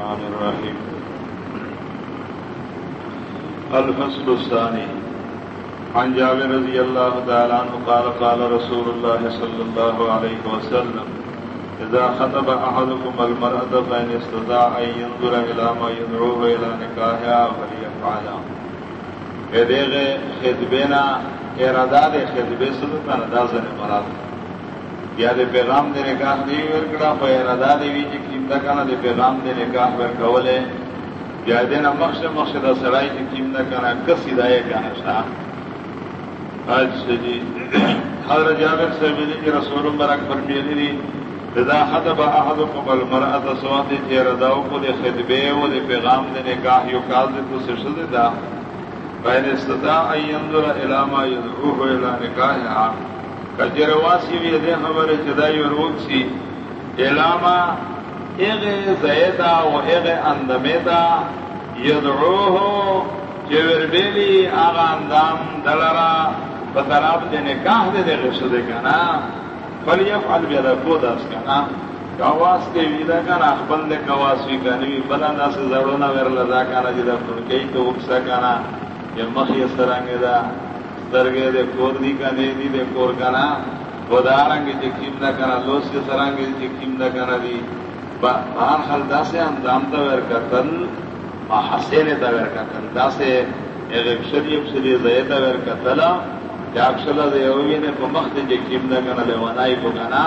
الرحمن الرحيم الفصل الثاني عن جابر رضي الله تعالى عنه قال قال رسول الله صلى الله عليه وسلم إذا خطب أحدكم المرأة فإن استطاع أن ينظر إلى ما يدعوه إلى نكاحها فليفعل. دغه خطبینا اراده د خطبه سره کنه دا مراد. یا د پیغام د نکاح دی ورکړه په اراده دی وی جی چې کیمدا کنه پیغام د نکاح ورکوله یا د نه مخشه مخشه د سړای چې کیمدا کنه کسي دای کنه شا اج جی حضرت جابر سے ملی کہ رسول برک فرمیلی دی رضا خطب احدکم المرأة سوات چې رداو کو د خطبه او د پیغام د نکاح یو کال د تو سره دا بین استطاع ان ينظر الى ما يدعوه الى نکاحها. کجر واسی وی دے خبر چدائی اور وکسی الاما اغ زیدا و اغ اندمیدا. یدعوه چور بیلی آغا اندام دلرا. بطراب دے نکاح دے دے غشو دے کنا. فلیفعل بیدا کو داس کنا. کواس کے ویدا کنا، خپل دے کواس وی کنوی بلا ناس زڑونا ورلدا کنا جدا فرکی تو وکسا کنا. یا مخی سرانگی دا. سترگے دے کور دی کا دے دی دے کور کنا. ودارنگی چی کیم دا کنا لوس کے سرانگی چی کیم دا کنا دی. بہر خل دا سے ہم دام تا ویر کتن حسین تا ویر کتن دا سے ایک اکشری اکشری زیتا ویر کتلا چا اکشلا دے نے پا مخت چی کیم دا کنا لے ونائی پا کنا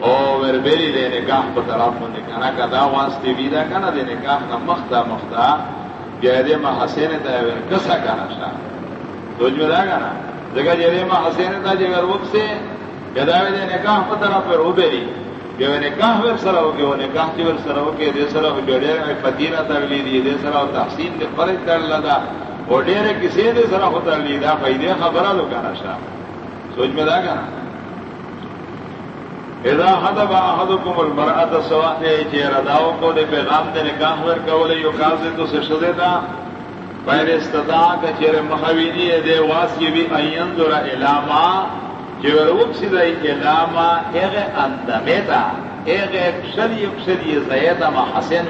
او ویر بیلی دے نکاح پا طرف من کنا کدا واسطی بیدا کنا دے نکاح نا مختا مختا گہرے ما حسین تا کسا کنا شاہ سوچ میں رہا گا نا جگہ جی ماں حسین تھا جی وقت سے گداوے دے نکاح پتہ پھر ہو بیری کہ وہ نکاح ور سرا ہو کے نکاح چی ور سرا ہو کے دے سرا ہو جوڑے میں پتیرا تغلی دی دے تحسین دے فرق کر لگا اور ڈیرے کسی دے سرا ہو تغلی دا فائدے خبرہ لو کانا شاہ۔ سوچ میں رہا گا اذا حدب احدكم المرأة سواء دے چی رداو کو دے پیغام دے نکاح ور کولے، یو کاز تو سے شدے دا پہر استدا کا چیر محوینی دے واسی بھی این دور علاما چیر وکسی دا علاما ایغ اندمیتا ایغ زیتا ما حسین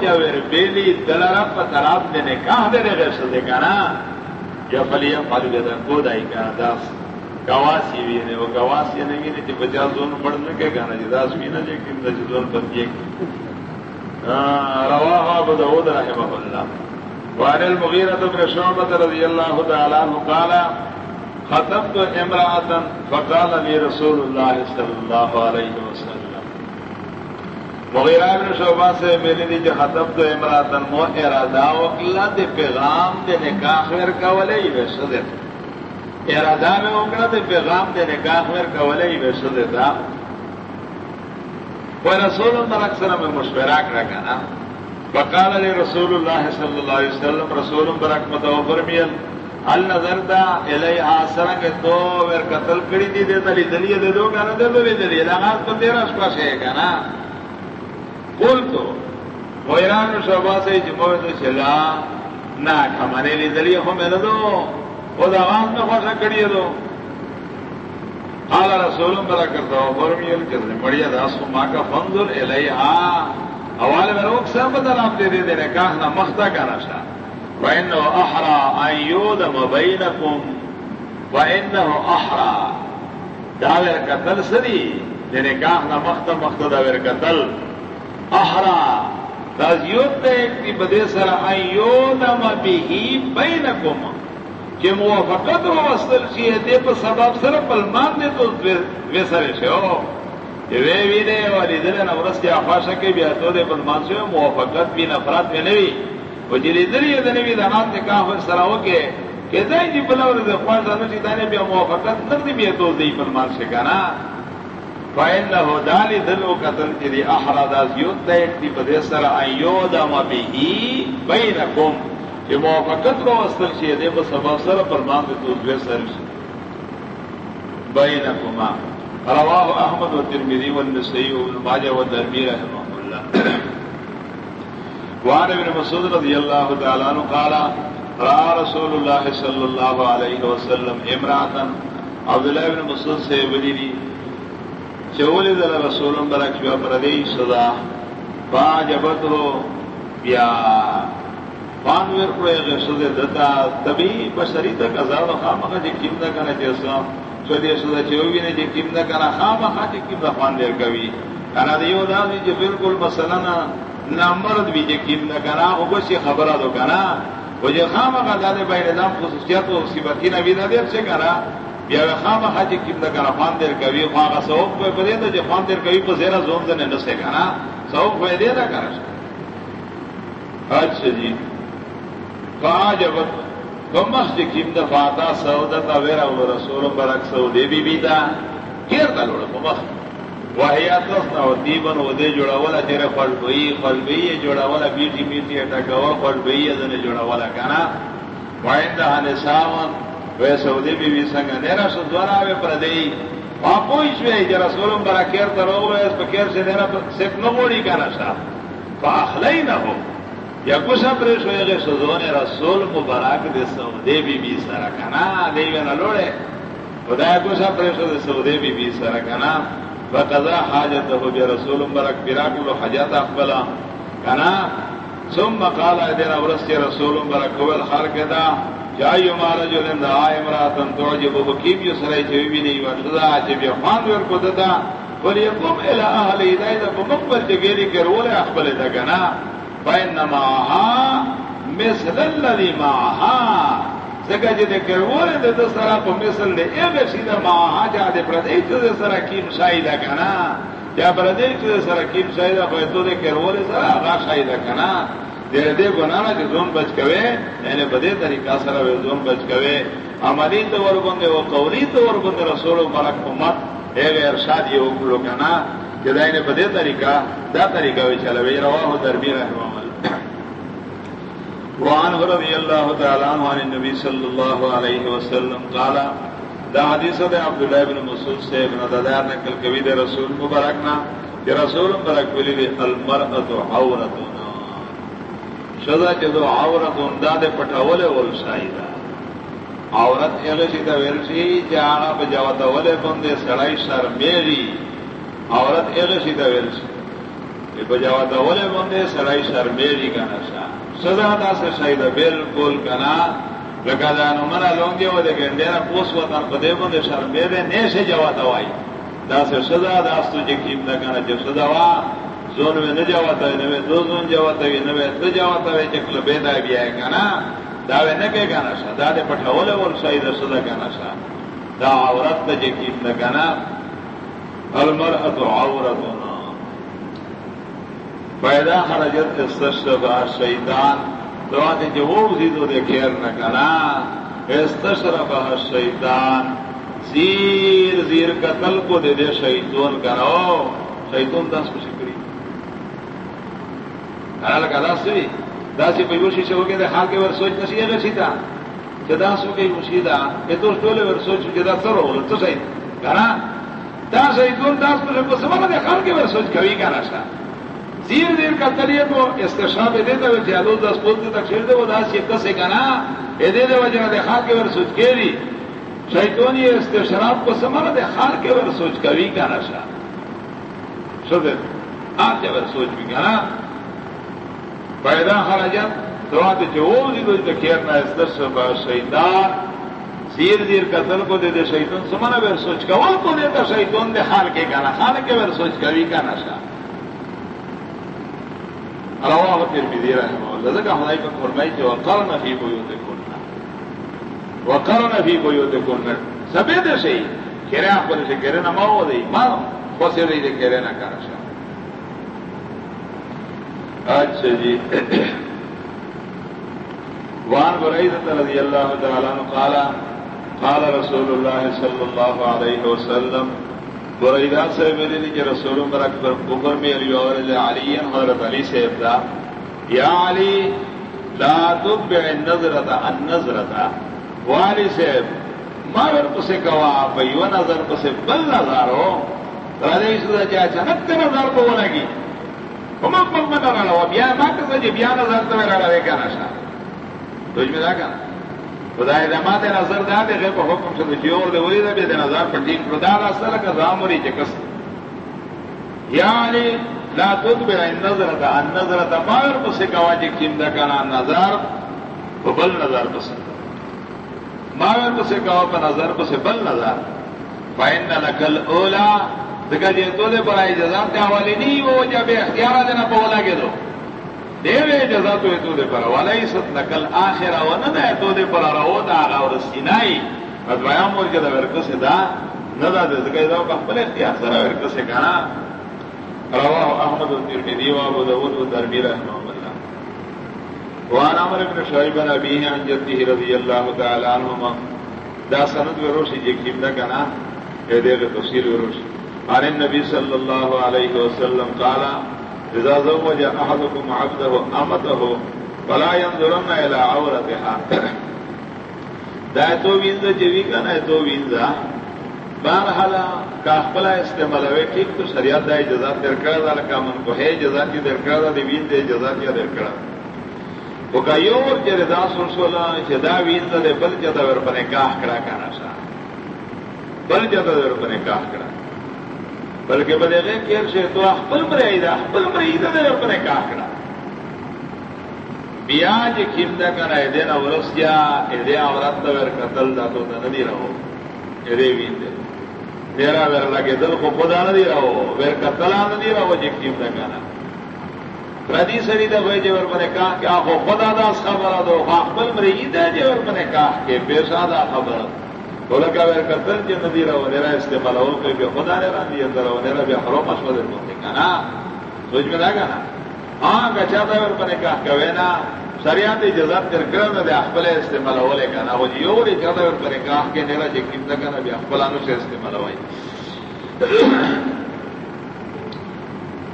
چاویر بیلی دلرا پا نکاح دے یا گدا داس گواسی نے وہ گواسی نہیں نے کہ بچا زون پڑھنے کے گانا جی داس بھی نہ زون پر یہ رواه ابو داود رحمه وعن المغيرة بن شعبة قال خطبت امرأة فقال لي رسول الله صلى الله عليه وسلم. مغیرہ ابن شعبہ سے میری دی جو خطب تو امراتن مو ارادہ وکلا دے پیغام دے نکاح ور کولے ہی ویسو دیتا ارادہ میں وکلا دے پیغام دے نکاح ور کولے ہی ویسو دیتا وہ رسول اللہ اکثر میں مشورہ کرا نا بکال علی رسول اللہ صلی اللہ علیہ وسلم، رسول برک متو فرمیل ال نظر دا الی آسرا کے تو ور قتل کڑی دی دے تلی دلی دے دو گانا دے دو دلی لغات تو تیرا سپاس ہے گا بول تو وہ ایران شعبہ سے جمعہ تو چلا نہ ہمارے لیے دلی ہو میں دو وہ دغاز میں خوشا کڑی دو. قال رسول برا کرتا ہوں فرمیل کرنے بڑھیا داس کو ماں کا فنزل الیہا حوالے میں روک سے بدل آپ دے دے دے نے کہا نہ مختا کا نشا وَإِنَّهُ أَحْرَى أَن يُودَمَ بَيْنَكُمْ وَإِنَّهُ أَحْرَى. داویر قتل سری دے نے کہا نہ مختا مختا داویر قتل. احرا تازیوت دے ایک بدے سر أَن يُودَمَ بِهِ بَيْنَكُمْ. کہ موافقت و وصل سی دے پر سبب سر پلمان دے تو ویسر سے ہو وے وی دے والی دل نورس کی آفاش کے بھی تو دے پلمان سے موافقت بھی نفرات میں نہیں وہ جلی دل یہ دنے دانات نے کہا پھر سراو کے کہ دائی جی بلا ورد خواہ زانو چی دانے بھی موافقت نردی بھی تو دی پلمان سے کہنا فائن لہو دالی دل و قتل جلی احراد از یود دے ایک دی بدے سر ایودا مبیہی بینکم کہ موافقت کو استر شی دے بس سبب سر فرمان دے تو دوے سر بینکما رواه احمد و ترمیدی والترمذي والنسائي وابن ماجه والدرمي رحمه الله. وعن ابن مسعود رضي الله تعالى عنه قال راى رسول الله صلى الله عليه وسلم امراه عبد الله بن مسعود سے بلی دی چولی دل رسول برک شو پردی صدا جبت ہو یا پانویر کو سد دتا تبھی بشری تک ازاد خام کا جی کم نہ کرنا جیسا چودے سدا چوبی نے جی کم نہ کرنا خام جی کم نہ پانویر کبھی کنا دیو دا دی جو بالکل مثلا نہ مرد بھی جی کم نہ کرنا وہ بس یہ خبر دو کنا وہ جو خام کا دادے بھائی نظام خصوصیت ہو اسی بتی نبی نہ دیر سے کرا۔ بیا خام خا جی کم نہ کرنا پاندیر کبھی خواہ کا سوک پہ بدے تو جو پاندیر کبھی پہ زیرہ زون دنے نسے کنا سوک پہ دے دا کرا اچھا جی۔ کہا جب کمس جی کم دفعہ تا سعودتا ویرا رسول برک سعودی بی بی تا کیر تا لوڑا کمس واحیات نہ ہوتی بن وہ دے جوڑا والا تیرا پڑ گئی پڑ گئی ہے جوڑا والا بیٹی میٹھی اٹا گوا پڑ گئی ہے دن جوڑا والا کہنا وائندہ ہنے ساون وہ سعودی بی بی سنگ نیرا سو دوارا آوے پر دئی وہاں پوچھ وے جرا جی سولم برا کیر ترو اس پہ کیر سے دینا سکھ نہ موڑی کہنا سا. فاخلئی نہ ہو یا کچھ پریش ہوئے گے سزون رسول مبارک دے سعودی بی بی سارا کہنا دیوے نہ لوڑے. خدا کچھ پریش ہو دے سعودی بی بی سارا کہنا بقضا حاجت ہو بے رسول برک پیرا کو حجت اقبلا. کنا؟ ثم قال ادنا ورس رسول برک هو الخلق دا جای مارا جو لند آئے مراتن تعجب حکیم یو سرائی چوی بھی نہیں ورشدا چی بیا خوان ور کو دتا ولیقوم الى اهل ہدایت کو مقبل جگیری کے رول اقبل دا کنا. فینما مثل الذي معها ځکه چې د کړوره د سره په مثل د ایغه شي د ما حاجه د پردې چې د سره کیم شای ده کنه یا پردې چې د سره کیم شای ده په تو د کړوره سره هغه شای ده کنه د دې ګناه چې ځون بچ کوي یعنی په دې طریقا سره ځون بچ کوي عملی طور باندې او قولی طور باندې رسول مبارک امت هغه ارشاد یې وکړو کنه چې دا نه په دې طریقا دا طریقا وی چلوي رواه دربی رحمه وعن رضی اللہ تعالیٰ عن النبی صلی اللہ علیہ وسلم قال، دا حدیث دے عبداللہ بن مسعود سے ابن ددار نے کل کبھی دے رسول مبارکنا کہ رسول مبارک ولی دے المرأت عورتنا. شدا جدو عورتون دا دے پٹھولے ول شایدہ عورت اغشی دا ورشی جانا پہ جاوتا ولے بندے سڑائی شرمیری عورت اغشی دا ورشی پہ جاوتا ولے بندے سڑائی شرمیری کا نشا سزا دا سے شہید بالکل کنا. لگا جانو منا لوں گے وہ دیکھیں ڈیرا پوس ہوا پدے بندے شر میرے نے سے جوا دوائی دا سے سزا داس تجھے کیم نہ کنا جو سزا وا. زون میں نہ جوا تھا نوے دو زون جوا تھا نوے تو جوا تھا چکل بے دا بھی ہے کنا. داوے نہ کہ کنا سا. دا دے پٹھولے اور شہید سزا کنا سا. دا عورت تجھے کیم نہ کنا. المرأة عورتنا پیدا خرجت استشرفا شیطان. دعاتے جو وہ اسی تو دے خیر نہ کرا. استشرفا شیطان. زیر زیر قتل کو دے دے شیطون کرو. شیطون دس کو شکری. حال کا دس بھی. داسی پہ وہ شیشے ہو گئے تھے حال کے ور سوچ نسی ہے سیتا جدا سو گئی مشیدہ. یہ تو ٹولے ور سوچ جدا سر ہو تو صحیح کرا. دا شیطون دس کو سمجھ دے حال کے ور سوچ کبھی کا نشا زیر زیر کا تلیے تو استشاب دے دے وچ الو دس پوت تک چھڑ دے وہ داس یہ کسے کنا اے دے دے وجہ دے کے ور سوچ کے دی شیطانی استشراب کو سمر دے خال کے ور سوچ کوي کا نشا شو دے آج کے ور سوچ بھی کنا پیدا خرجت تو آت جو دی دو جی ذکر نہ استشاب شیطان۔ زیر زیر قتل کو دے دے شیطان سمنا ور سوچ کا وہ کو دیتا شیطان دے خال کے کنا خال کے ور سوچ کوي کا نشا رواه الترمذي رحمه الله ذكر هناك فرمائي کہ وقرن في بيوتكن وقرن في بيوتكن سبید سے کرے آپ کو سے کرے نہ ماو دے ماں خوشی دے دے کرے نہ کرشا اچھا جی وان بريدة رضي الله تعالى عنه قال قال رسول الله صلى الله عليه وسلم بریدا سے میرے لیے رسول برک پر بکر میں علی اور علی حضرت علی سے ابدا یا علی، لا تب تبع النظرة النظرة. والی سے مگر پسے کوا بیو نظر پسے بل نظر ہو. راجے سودا چا چنک نظر کو لگی ہمک مک مت رہا بیا ما کہ جی بیا نظر تو میرا رہے کا نشا تجھ میں دا کنا. خدای دما ته نظر دا دی، غیر په حکم شته چې اور دی وې دا به نظر په ټیک خدا را سره کا زاموري چې کس. یا لا تود بلا نظر تھا نظر تھا ماگر کو سے کوا جی کمدا کنا نظر وہ بل نظر پسند ماگر کو سے کوا پر نظر کو سے بل نظر. فائن لکل اولا دکا جی تو دے پر آئی جزا تے حوالی نہیں وہ جب اختیارہ دینا پولا کے دو. دیوے جزا تو تو دے پر والا ہی ست نکل آخر و نہ دے تو دے پر رو دا آغا اور سینائی. ادوایا مور کے دا ورکس دا نہ دا دے دکا دا کا پخپل اختیار سر ورکس کنا رواه احمد الترمذي وابو داود والدرمي رحمه الله وعن عمر بن شعيب بن ابيه عن جده رضي الله تعالى عنهما دا سند وروشی جی وروشي جي كيمدا كنا ايدي تفسير وروشي عن النبي صلى الله عليه وسلم قال اذا زوج احدكم عبده امته فلا ينظرن الى عورتها. دا تو وینځه چې وی کنه، تو وینځه. بہرحال کاخلا استعمال ہوئے ٹھیک تو شریعت ہے جزا در کر دا کامن کو ہے جزا کی در کر دا وین دے جزا کی در کر وہ کا یو کہ رضا سرسولا جدا وین دے بل جدا ور پنے کاہ کڑا کانا سا بل جدا ور پنے کاہ کڑا بلکہ بلے گئے کیر سے تو اخبل مرئی دا اخبل مرئی دا ور پنے کاہ کڑا بیا جی کنا اے دینا ورس ورسیا اے دے عورت ور قتل دا تو ندی رہو۔ اے دے وین دے۔ میرا ویر لگے دل کو خدا نہ دی رہو ویر کا تلا نہ دی رہو جی کیم نہ گانا پردی سری دا بھائی جب میں نے کہا کہ آپ خدا دا خبر دو بل مری عید ہے جب جی میں نے کہا کہ پیشہ دا خبر۔ بولا کہ ویر کا تل جی نہ دی رہو میرا استعمال ہو کوئی بھی خدا نے رہا دی اندر میرا بھی ہرو مشورے کو کہا سوچ میں نہ گانا ہاں گچا تھا ویر میں نے کہا کہ نا سریات جزات کر کر دے اخبل استعمال ہو لے کہنا وہ جیو ری چاہتا ہے کرے کہا کہ نیرا جی کم نہ کہنا بھی اخبلانو سے استعمال ہوئی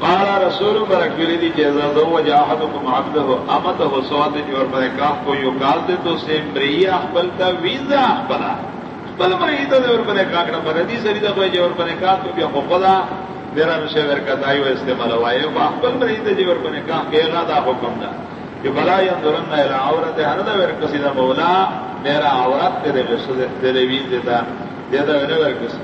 قال رسول برک فری دی کہ اذا زوج احدكم عبده امته سوات اور پر کہا کو یو کال دے تو سے مری اخبل تا ویزا اخبلا بل مری تو اور پر کہا کہ پر دی سری دا کوئی اور پر کہا تو بھی خدا میرا نشے ور کا دایو استعمال ہوا ہے وہ اخبل مری تے اور پر کہا کہ غدا حکم دا کہ بلا ینظرن الى عورت هذا ورکسی دا مولا میرا عورت تیرے تیرے وین دیتا دیتا وینے ورکس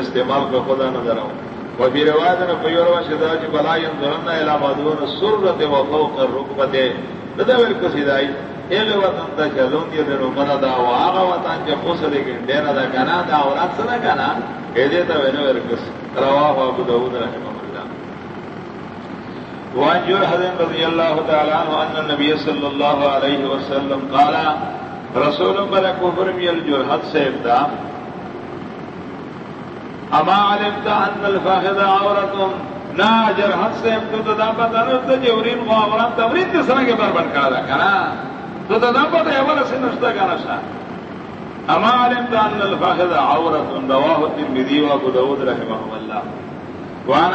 استعمال کو خدا نظر آؤں وفي روایت پیوروا شدا چې بلا ینظرن الى مدون السرة وفوق الركبة دا ورکسی دای ایل وطن تا چلون دی دنو منا دا و آغا وطن چه خوص دیکن دینا دا کنا، دا عورت سنا کنا ایدیتا وینے ورکس. رواه ابو داود رحمه وعن جرحد رضي الله تعالى عنه أن النبي صلى الله عليه وسلم قال، رسول بلا كفر من الجرحد سيبدا أما علمت أن الفاخذ عورة نا جرحد سيبدا تدابا تنرد جورين وعوران تمرين تسرا کے بر بن کرا کنا. تو تدابا تيولا سنشتا کنا شا. أما علمت أن الفاخذ عورة رواه داود وعن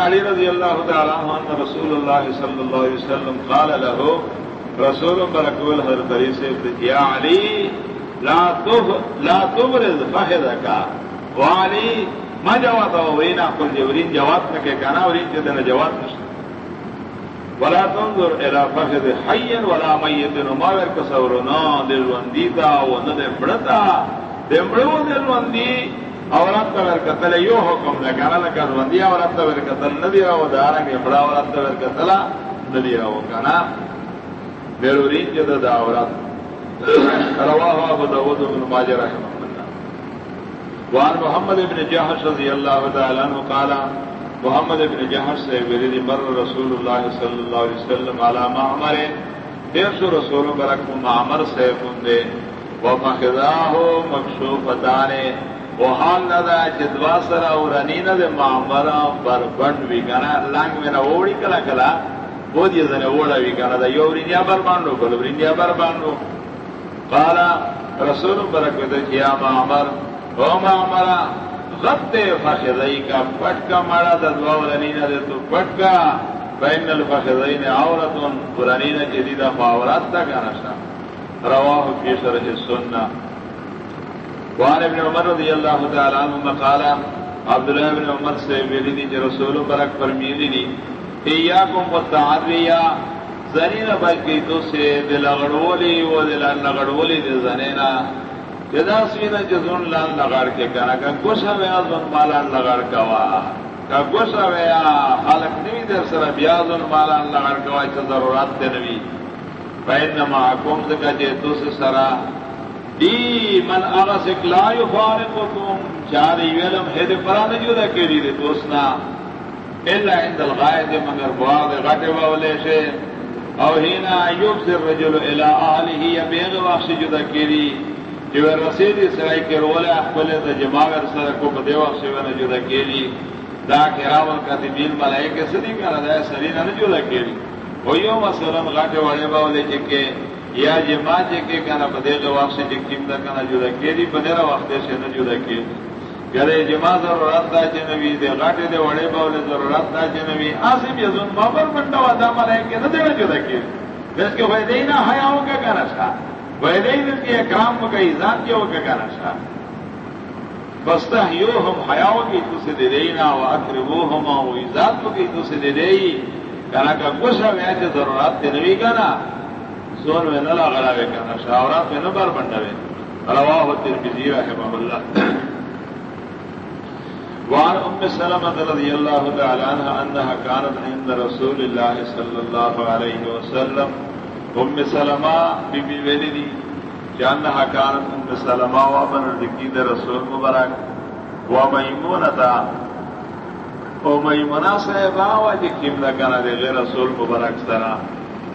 رسول الله صلى وسلم قال له، رسول بركو الحضرت علي سے لا تف لا تبرز فخذك ما جواب جواب نہ کہ جواب نشتا. ولا تنظر الى فخذ حي ولا ميت وما ور كسورنا دل ونديتا ونده بڑتا دمڑو دل وندی عورت ور قتل یو حکم نہ کنا نہ کر بندی عورت ور قتل ندی راو دارنگ بڑا عورت ور قتل ندی راو. کنا ضروری جد دا عورت رواه ابو داود بن ماجه رحمه الله. وعن محمد بن جحش رضي الله تعالى عنه قال محمد بن جحش سے ورد مر رسول اللہ صلی اللہ علیہ وسلم على معمر، دیر سو رسول برک معمر سے فندے وفخذاه مکشوفتان وہ حال نہ دا چدوا سرا اور انین دے معمرا بر بند وی کنا لانگ میرا اوڑی کلا کلا وہ دی زنے اوڑا وی کنا دا، یو رینیا بر باندو کلو رینیا بر باندو. قالا رسول برک دے کیا معمر، او معمرا غط فخذئی کا پٹکا مارا دا دوا اور انین دے تو پٹکا بین الفخذین عورتن قرانین جدیدہ فاورات تا کنا شا۔ رواہ فی شرح السنہ وعن ابن عمر رضی اللہ تعالی عنہ قال عبد الله بن عمر سے میری دی جو رسول برک فرمیلی دی۔ ایاکم والتعریا زنین بلکی تو سے دل اغڑولی و دل نغڑولی دی زنینا۔ جدا سوینا جزون لان لغار کے کنا کہ گوشا ویا زون مالان لغار کوا، کہ گوشا ویا خالق نوی در سر بیاض مالا اللہ کوای ته ضرورت ته نوی۔ بینما کوم دغه چې تو سے سرا۔ دی من اغا سکلا یفارقکم۔ چاری ویلم هد پرانه جو دا کېری دې دوستنا الا عند الغائد مگر بواغ غټه وولې شه او هینا ایوب سے رجل الى اهله یبیغ وخت جدا کېری چې رسید سړی کې روله خپل د جماعت سره کو په دی وخت ونه جدا دا کراول کاتبین ملائکه سړي کنه دا سړي نه جدا کېری و یو مثلا غټه وړه وولې چې کې یا جما چې کې کنه په دې وخت چې دا کنه جدا کېری په دې وخت شه نه جدا کېری یاره جما ضرورت دا چې نوی دې غاټه دې وړې بولې ضرورت دا چې نوی آسم یزون بابر منډه ودا ملائکه نه دې جدا کې بس کې وای دې نه حیا وکړه کنه شا وای دې دې اکرام وکړه عزت کې وکړه کنه شا بس ته یو هم حیا وکړي تو سے دے دې دینا او اکرمو هم او عزت وکړي تو سے دې دی کنه کا کوشا ویا چې ضرورت دې نوی کنه زور میں نہ لگا رہے کنه شاورات میں نہ بار منډه رواه الترمذي رحمه الله وعن ام سلمة رضي الله تعالى عنها انها كانت عند رسول الله صلى الله عليه وسلم۔ ام سلمة بی ولدي جانها كانت ام سلمة وابن الذكي رسول مبارك وميمونة وميمونة صحبا وجكيم جی لكنا لغير رسول مبارك سرا.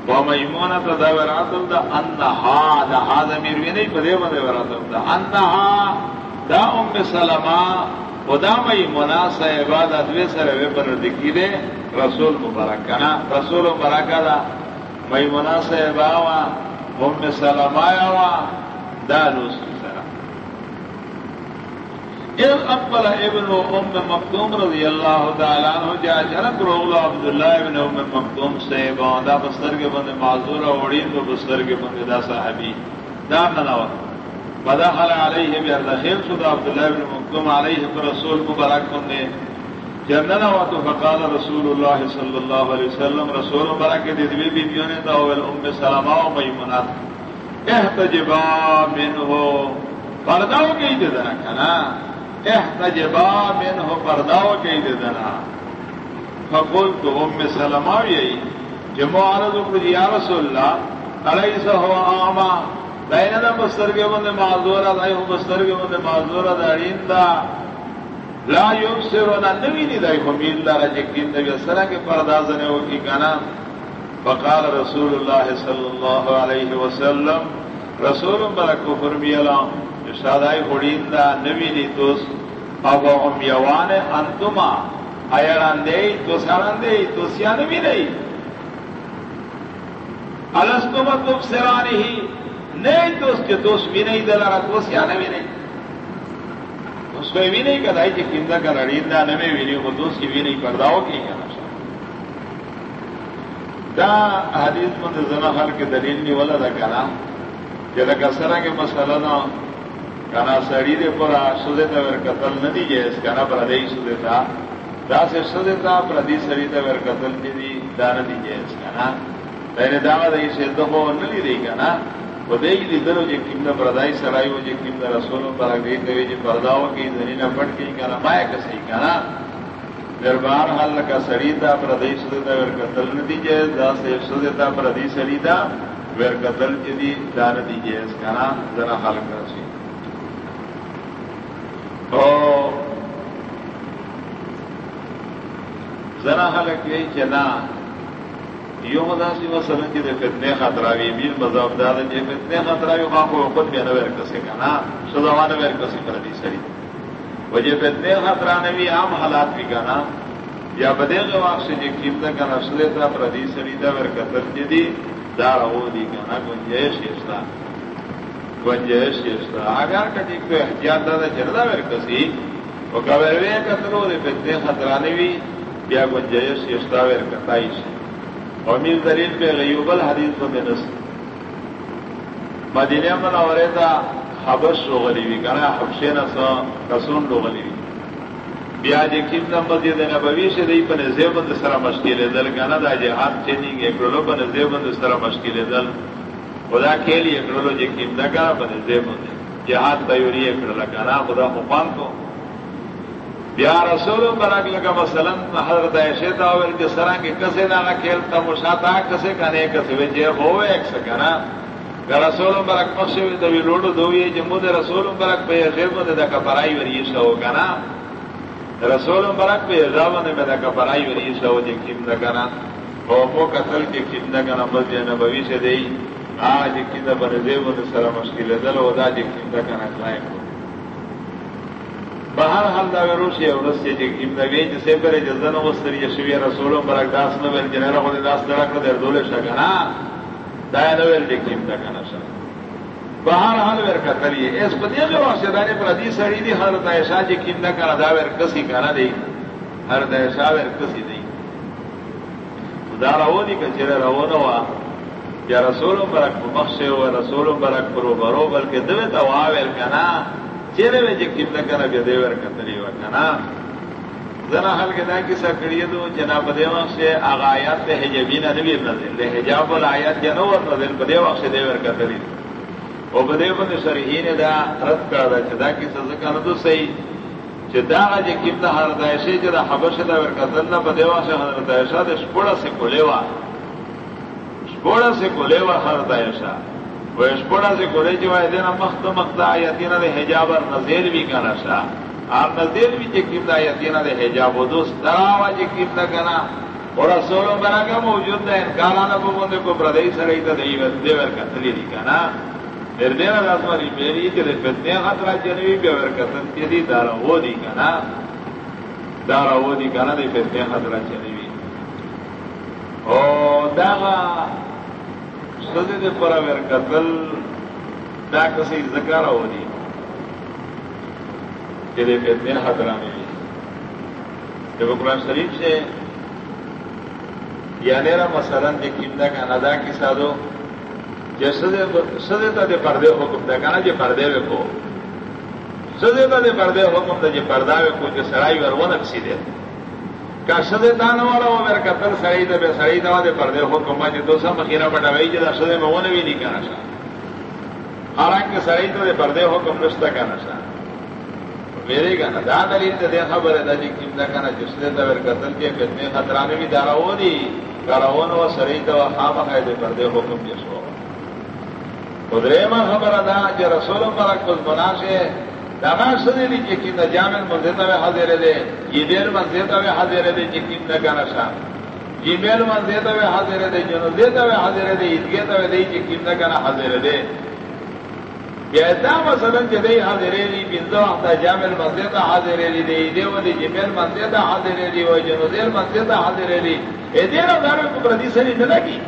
وميمونة دا وراتل دا انها دا ہا دا هذا ميرويني فدي بده وراتل دا. انها دا ام سلمة خدا مئی منا صاحباد ادوے سر وے پر دکھی دے رسول مبارک نا رسول مبارک دا مئی منا صاحبا وا ام سلمایا وا دا دوست اذ اقبل ابن ام مکتوم رضی اللہ تعالیٰ عنہ جا جنک روغلو عبداللہ ابن ام مکتوم صاحبا دا بستر کے بندے معذور اوڑین تو بستر کے بندے دا صحابی دا نناوت فدخل عليه بأردخيل شد عبد الله بن مكتوم عليه فرسول مبارك من جننا واتو فقال رسول الله صلى الله عليه وسلم رسول مبارك دي بي بيونه تا او ام سلمہ و میمونہ احتجبا منه پرداو کی دے دنا کنا۔ احتجبا منه پرداو کی دے دنا۔ فقلت ام سلمہ یہی جمع عرض کو یا رسول اللہ علیہ هو اعما دائنا دا بسترگے بندے معذورا دائی ہو بسترگے بندے معذورا دارین دا۔ لا یوب سے رونا نوی نی دائی خمید دا رجکین دا سرا کے پردازنے ہو کی کنا فقال رسول اللہ صلی اللہ علیہ وسلم، رسول برکو فرمی علام اشادائی خورین دا، نوی نی توس. اب ام یوان انتما ایران دے تو ساران دے تو سیان بھی نہیں الستم تب سرانی ہی نہیں تو اس کے دوست بھی نہیں دلا رہا دوست یا بھی نہیں اس کو بھی نہیں کہا کہ کندا کا رڑیندا نہ میں بھی نہیں وہ دوست کی بھی نہیں پڑتا ہو کہ کہنا دا حدیث مند زنا خر کے دلیل نہیں والا تھا کہنا کہ کسرا کے مسئلہ نہ کہنا سڑی دے پورا سدے تھا قتل نہ دیجیے اس کہنا پر ادے سدے تھا دا سے سدے تھا پر ادی سڑی تھا قتل نہیں دی، دا نہ دیجیے اس کہنا پہلے دعوت ہے اسے تو نہ لی رہی کہنا ودے کی لیدلو جی کم نہ پردائی سرائی ہو جی کم رسولوں پر گئی تو جی پرداؤ کی زنی نہ پٹ گئی، کہنا مایا کا صحیح کہنا۔ دربار حل کا سڑی تھا پردئی سدتا ویر قتل نہ دیجیے دا سے سدتا پردی سڑی تھا ویر قتل کی دا نہ دیجیے اس کہنا ذرا حل کر سی۔ تو ذرا حل کی چنا۔ یو مدا سی مثلا چې د فتنې خطراوي بیل مذهب دا د فتنې خطراوي خو خو خود بیا نه ورکسې کنه سوداوانه ورکسې پر دې سړي وجه فتنې خطرانوي عام حالات وی کنه یا بدل واقع چې کیمته کنه اصله تر پر دې سړي دا ورکتل چې دي دا راو دي کنه گنجائش یستا گنجائش یستا اگر کدی کو احتیاط دا چردا ورکسې او کا ورې کتلو د فتنې خطرانوي بیا گنجائش یستا ورکتای شي اور میر دلیل پہ غیوبل حدیث میں نس مدینہ من اور تھا حبش روغلی بھی کہنا حبشے نہ سو رسون روغلی بھی بیا جی کم نمبر دے دینا بویش دی پن زیبند سرا مشکل دل کہنا دا جہاد چینی گے اکڑلو پن زیبند سرا مشکل دل. خدا کھیلی اکڑلو جی کم نہ کہا پن زیبند. جہاد تیوری اکڑلا کہنا خدا خوان کو بیا رسول برک لگا مثلا حضرت عائشہ تا ول کے سرا کے کسے نہ کھیل تا مشاتا کسے کنے کسے وجے ہوے ایک سکنا رسول برک پخشے وی دوی روڈ دوی جمود رسول برک پہ غیب دے دا کپرائی وری شو کنا رسول برک پہ جاون میں دا کپرائی وری شو جے کیم دا کنا او مو قتل کے کیم دا کنا مسجد نبوی سے دی آج کی دا بن دے وہ سره مشکل دل او دا جے کیم دا کنا کلائیں بہر حال دا وروشی او رس چې کیم دا وی چې سه پر جزن او سری شوی رسول برک داس نو ول جنرا خو داس درک در دول شګنا دا نو ول دې کیم دا کنه شه بہر حال ور کتلی اس پدی جو واسدارے پر حدیث سړی دی حضرت عائشہ چې کیم دا کنه دا ور کسی کنه دی حضرت عائشہ ور کسی دی دا راو دی کچره راو نو وا یا رسول برک مخشه او رسول برک پرو برو بلکې دوی ته واول کنه چیرے میں جب کم کرا بے دیور کتری و کنا ذرا حل کے دا کسا کریے دو جناب دیوا سے آغا آغایات ہے جبین نبی نظر لے حجاب الایات جنو نظر بدیوا سے دیور کتری او بدیو بند شرحین دا رد کرا دا چدا کسا ذکر دو صحیح چدا گا جی دا حضرت عائشہ جدا حبش دا ور کتلنا بدیوا سے حضرت عائشہ دے شپوڑا سے کولیوا شپوڑا سے کولیوا حضرت عائشہ ویشپڑا سے گورے جو ہے دینا مخت مخت آیتینا دے حجاب اور نظیر بھی کنا شا آپ نظیر بھی چکیم دا آیتینا دے حجاب و دوست دراوا چکیم دا کنا اور رسولو بنا کا موجود دا انکارانا کو بندے کو بردئی سرائی تا دیور دیور کتلی دی کنا پھر دینا دا سواری میری تی دے فتنے خطرہ جنوی بیور کتن تی دی دارا وہ دی کنا دارا وہ دی کنا دے فتنے خطرہ جنوی او داغا سدے دے پورا میرے قتل دا کسی زکار ہو دی۔ جدے کہتے ہیں حضرہ میں جب قرآن شریف سے یا نیرا مثلا جی کمدا کا ندا کی سادو جی سدے تا دے پردے حکم دا کانا جی پردے وے کو۔ سدے تا دے پردے حکم دا جی پردہ وے کو جی سرائی ور ون اکسی دے۔ کا سدے تانا والا وہ میرے قتل سڑی دے بے سڑی دوا دے پردے ہو کما جی دو سا مخیرہ پٹا وئی جدا جی، سدے میں وہ بھی نہیں کہنا چاہ حالانکہ سڑی تو دے پردے ہو کم رشتہ کہنا چاہ میرے گانا دا دلیل تے دے خبر ہے دا جی کم دا کہنا، جس نے دا میرے قتل کے فتنے خطرانے بھی دارا ہو دی کاراون و سڑی تو خام ہے دے پردے ہو کم جس ہو۔ خدرے میں خبر ادا جو رسول پر کچھ بنا سے دانا سدی دی چکیم دا جامل منزیتا وی حاضر دے جیبیل منزیتا وی حاضر دے چکیم دا گانا شا جیبیل منزیتا وی حاضر دے جنوزیتا وی حاضر دے ادگیتا وی دی چکیم دا گانا حاضر دے یا دا مثلا چی دی حاضر دی بندو احتا جامل منزیتا حاضر دی دی دی و دی جیبیل منزیتا حاضر دی و جنوزیل منزیتا حاضر دی اے دینا دارو کبرا دی سری نلگی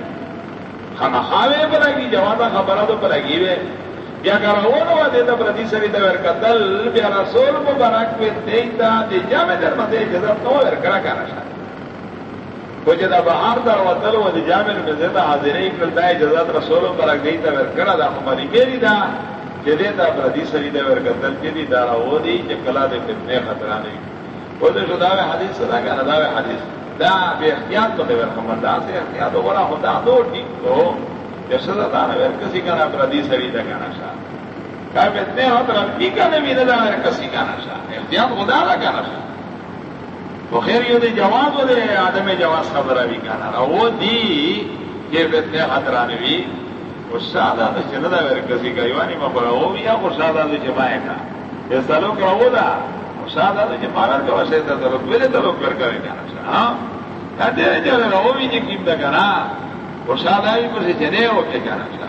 خانا خواہے پلگی جوانا خبرہ تو پلگی وے بیا کراونو و دیتا پردی سری دا ورکتل بیا رسول مبارک پی دیتا دی جامع در مدی جزر تو ورکرا کانا شا کچھ دا بہار دا وطل و دی جامع مزیتا حاضری کرتا ہے جزر رسول مبارک دیتا ورکرا دا خماری میری دا چی دیتا پردی سری دا ورکتل چی دی دارا و دی چی کلا دی فتنے خطرانی وہ تو شداوی حدیث صدا کانا داوی حدیث دا بے احتیاط تو دے ورکمر دا سے احتیاط ہو رہا خدا دو ٹھیک تو جسد دانا ویر کسی کا نا پردی سری دا کانا شاہ۔ کہا اتنے ہو تو ربی کا نبی کسی شاہ۔ خدا کانا شاہ۔ تو خیر یہ دی جواب دے، آدم جواز خبر ابھی کانا۔ رہا وہ دی اتنے آدھا ویر کسی کا۔ یوانی مبرا، وہ بھی یا آدھا جمائے کا۔ یہ کا وہ دا۔ آدھا جمانا کا میرے تلوک کر کانا شاہ۔ ہاں؟ وہ بھی خوشحال آئی مجھے جنے ہو کے کہنا چاہ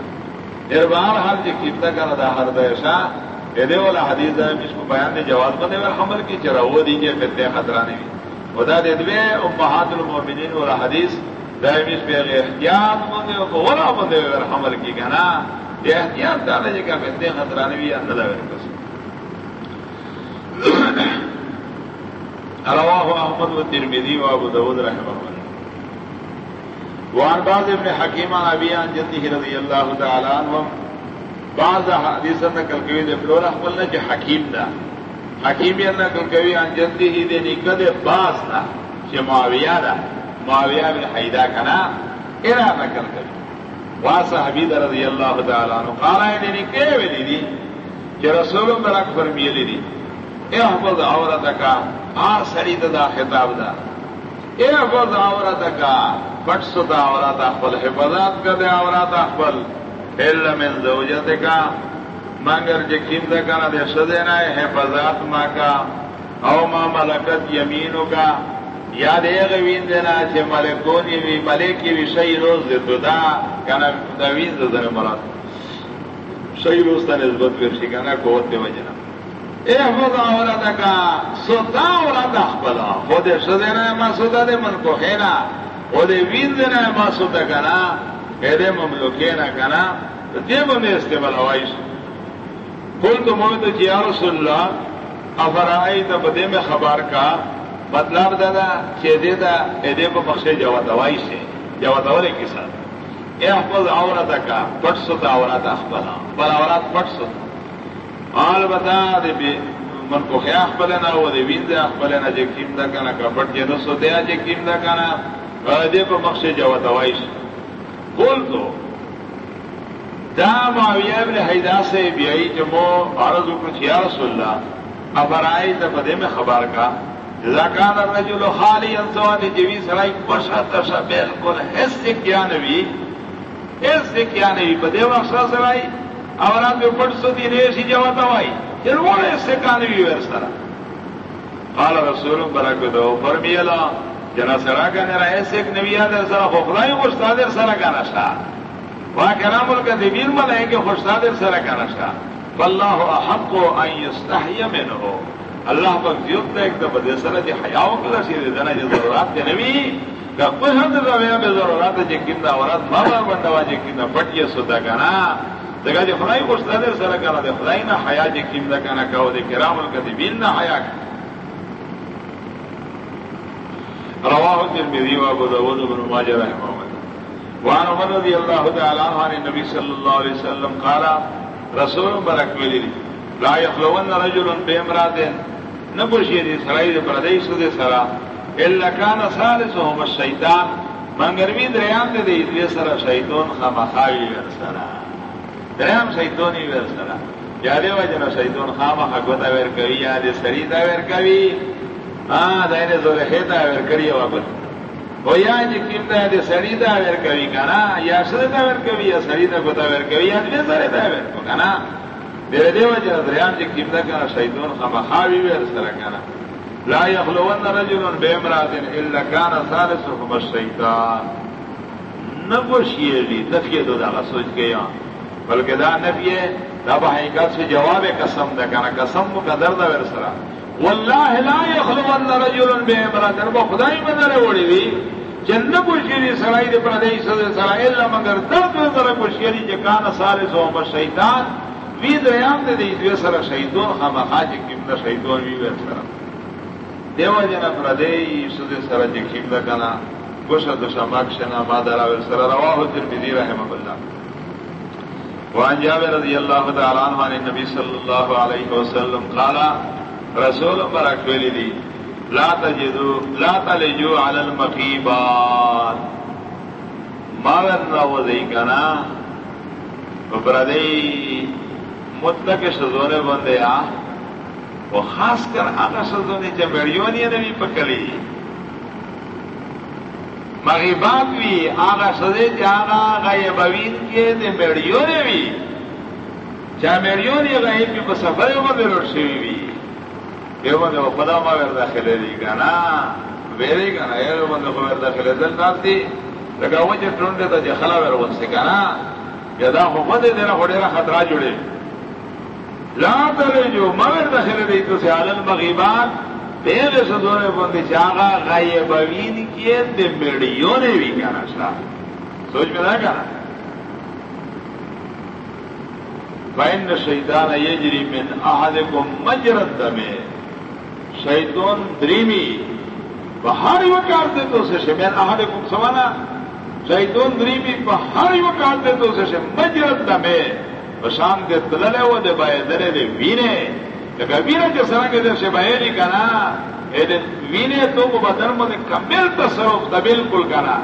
پھر بار حال جی کیتا کرنا تھا ہر دیشا دے والا حدیث ہے جس کو بیان نے جواز بنے اور حمل کی چرا وہ دیجیے پھر خطرہ نہیں۔ خدا دے دے ام بہاد المومنین والا حدیث دائم اس پہ احتیاط بندے کو ولا بندے اور حمل کی کہنا۔ یہ احتیاط ڈالے جی کا پھر خطرہ نہیں بھی اندر رواه احمد و ترمذی و ابو داود رحمه الله وعن بعض ابن حکیم عن ابی جدی رضی اللہ تعالی عنہ بعض حدیث نقل کوي د فلور خپل نه چې حکیم دا. حکیم یې نقل کوي عن جدی هی د نکد باز دا چې معاویه دا. معاویه بن حیدا کنا اله نقل کوي وا صحابی رضی اللہ تعالی عنہ قال یې نکه ویلي دي چې رسول برک فرمیلی دي احفظ عورتک آ سڑی دا خطاب دا. اے افز عورت کا پٹ ستا عورت اخبل حفاظت کا دے عورت اخبل علم من زوجت کا مگر جکیم دا کنا دے سدینا ہے، حفاظت ما کا۔ او ما ملکت یمینو کا۔ یاد ایغ وین دینا چه ملکونی وی، ملکی وی شئی روز دی تو دا کنا دا وین دا دن مراد۔ شئی روز تا نسبت ورشی کنا قوت دی وجنا اے خود آورا کا سوتا آورا دا خبلا خود شدینا ما سوتا دی من کو خینا خود وین دینا ما سوتا کنا اے دی مملوکینا کنا دی بمی استعمال ہوائیش قلت مویتو چی یا رسول اللہ افرائی تا بدے میں خبر کا مطلب دا چې دې دا دې په مخشه جواب دوای شي جواب دوله کې سره احفظ عورتك پټ ستا عورت خپل بل عورت پټ ستا آل بتا دې به من کو خیا خپل نه و دې وین دې خپل نه چې کیم دا کنه کپټ کې نو سو دې کیم دا کنه دې په مخشه جواب دوای شي بول تو، دا معاویہ ابن حیدہ سے بیائی جمو عرض کو یا رسول اللہ افرائی تا بدے میں خبر کا۔ زکان الرجل خالی انسوان جوی سرائی پشا تشا بالکل حس سے کیا نبی، حس سے کیا نبی بدے وقصا سرائی۔ اوران بے پڑ سو دی ریشی جواتا وائی جنوڑ حس سے کیا نبی ویر سرا قال رسول برک دو فرمی اللہ جنا سرا کا نرا ایسے ایک نبی آدر سرا خوخلائی خوشتادر سرا کا نشا وہاں کرام ملک دیبیر ملائیں کہ خوشتادر سرا کا نشا واللہ احق ان یستحی منہو اللہ پر زیوت ایک دفعہ دے سر جی حیاؤ کلا سی دے دینا جی ضرورات کے نبی کا کوئی ہم دے رہا بے ضرورات جی کندا اورات بابا بندوا جی کندا پٹیے سودا کنا دگا جی خدای خوش دے سر کنا دے خدای نہ حیا جی کندا کنا کہو دے کرام الکذبین نہ حیا رواه ترمذی الترمذي وابو داود بن ماجه رحمه الله. وعن عمر رضي الله تعالى عنه عن النبي صلى الله عليه وسلم قال، رسول برك ولي لا يخلون رجل بامرأة نہ پوچھیے دی سرائی دے پردئی سو دے سرا اللہ کان سالس ہوم شیطان منگروی دریام دے دے ادوی سرا شیطون خامخاوی ویر سرا دریام شیطونی ویر سرا یا دے وجنا شیطون خامخا گوتا ویر کوي، یا دے سریتا ویر کوي. ہاں دائنے زور خیتا ویر کری وابد او یا جی کیمتا دے سریتا ویر کوي کنا یا سریتا ویر کوي، یا سریتا گوتا ویر کوي، یا دے سریتا ویر کو کنا میرے دیو جن دریان جی کیمتا کنا شیطون خامخاوی ویر سرا کنا لا یخلون رجل بے امرات الا کان ثالثهم الشیطان. نگوشیے لی نفی دو دا سوچ گیا بلکہ دا نفی دا بحقیقت سے جواب قسم دا کنا قسم کا درد ور سرا۔ والله لا يخلون رجل بے امرات با خدای بدر وڑی وی جن گوشیری سرائی دے پردی سر سرا، الا مگر درد در گوشیری جے کان ثالثهم الشیطان وی دریام دے دی، دوی سر شہیدون خما خاج کیم دا شہیدون وی وی سر دیو جنا پردی سد سر جی کیم دا کنا گوشا دشا مکشنا ما درا وی سر رواہ ترمیدی رحمہ اللہ۔ وعن جابر رضی اللہ تعالی عنہ عن النبی صلی اللہ علیہ وسلم قالا رسول برک ویلی دی، لا تجدو، لا تلجو علی المقیبات. ما ورنا وزی کنا بردی مطلق سزونے بندے آ وہ خاص کر آگا سزونے چمیڑیوں نے بھی پکڑی مغی بات بھی آگا سزے جاگا گئے بوین کے دے میڑیوں نے بھی چمیڑیوں نے گئے بھی کو سفر بندے روڈ سے بھی یہ بندے وہ پدا ما ور داخلے دی گانا ویرے گانا یہ بندے کو ور داخلے دل نات دی لگا وہ جو ٹونڈے تا جخلا ور وسے گانا یدا ہو بندے دینا ہوڑے خطرہ جڑے لا ترے جو مگر دخل رہی تو سے عالم مغیبات. پہلے سدونے بندے چاہا غائب بوین کیے دے میڑیوں نے بھی کہنا چاہ سوچ میں نہ کہنا بین شیطان یجری من احد کو مجرد دمے شیطان دریمی۔ بہاری وکار دے تو سے میں احد کو سمانا۔ شیطان دریمی، بہاری وکار دے تو سے مجرد دمے۔ بشان دے تللے و دے بائے درے دے وینے۔ وینے کے سرنگ دے سے بائے لی کنا اے دے وینے تو کو بدن مدے کمیل تصرف تا بالکل کنا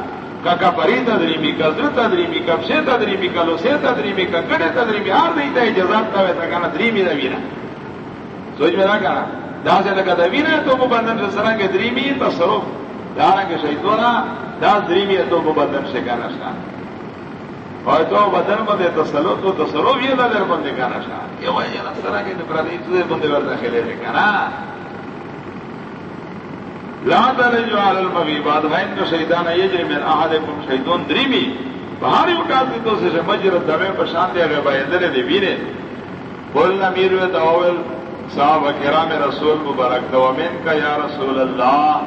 کا کپری تدریمی کا زر تدریمی کا پشے تدریمی کا لوسے تدریمی کا گڑے تدریمی ہار نہیں تا جزاد تا ویتا کنا دریمی دا وینا سوچ میں نہ کنا دا سے لگا دوینا تو مبندن سے سرنگ دریمی تصرف دارنگ شیطونا دا دریمی تو مبندن سے کانا شا اور تو بدن بندے تصلو تو تصرف یہ دا در بندے کانا شا یہ وجہ نا سرنگ دپرادی تو دے بندے ورد خیلے دے کانا لا تلجو علی المغیبات وین کا شیطان یجری من احدکم شیطان دریمی بہاری اٹھاتی تو سے مجرد دمے پر شان دیا گیا بھائی اندر دی وینے بولنا میروے داول صاحب کرام رسول مبارک دو من کا یا رسول اللہ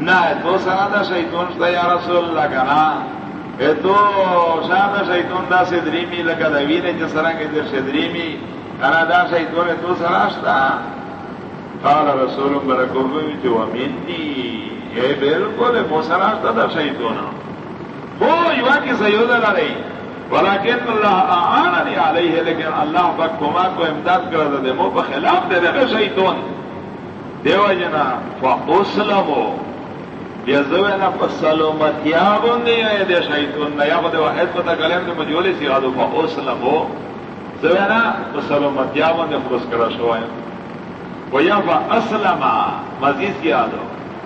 نہ تو سنا دا شیطان شتا یا رسول اللہ کا نا اے تو شاہ دا شیطان دا سے دریمی دا وینے جسرا کے در سے دریمی انا دا شیطان تو سنا شتا قال رسول مبارک ہوئی جو امین دی اے بالکل مو سنا شتا دا شیطان وہ یوا کی سیودہ نہ ولیکن اللہ آعاننی علیہ لیکن اللہ پاک کما کو امداد کرا دے مو پا دے دے شیطان دیو جنا فاسلمو یا زوینا پا سلومتیا بندی یا دے شیطان یا پا واحد پتا کلیم دے مجولی سی آدو فاسلمو زوینا پا سلومتیا بندی خرس کرا شوائن. و یا فا اسلما مزید کی آدو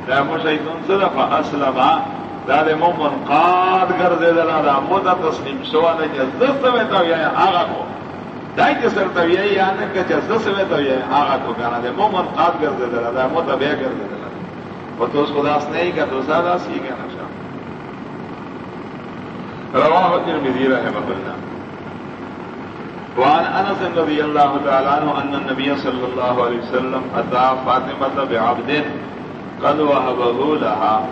یا مو شیطان صدا فا اسلما دا دار مومن قاد کر دے دلا دا. مودا تسلیم شوا نے جزت میں تو یہ آگا کو. دای کے سر تو یہ آنے کہ جزت میں تو یہ آگا کو. کہنا دے مومن قاد کر دے دلا دا. مودا بے کر دے دلا. وہ تو اس کو داس نہیں کا تو سادا سی کہنا شاہ رواه الترمذي رحمه الله وعن انس رضي الله تعالى عنه ان النبي صلى الله عليه وسلم اتى فاطمه بعبد قد وهبه لها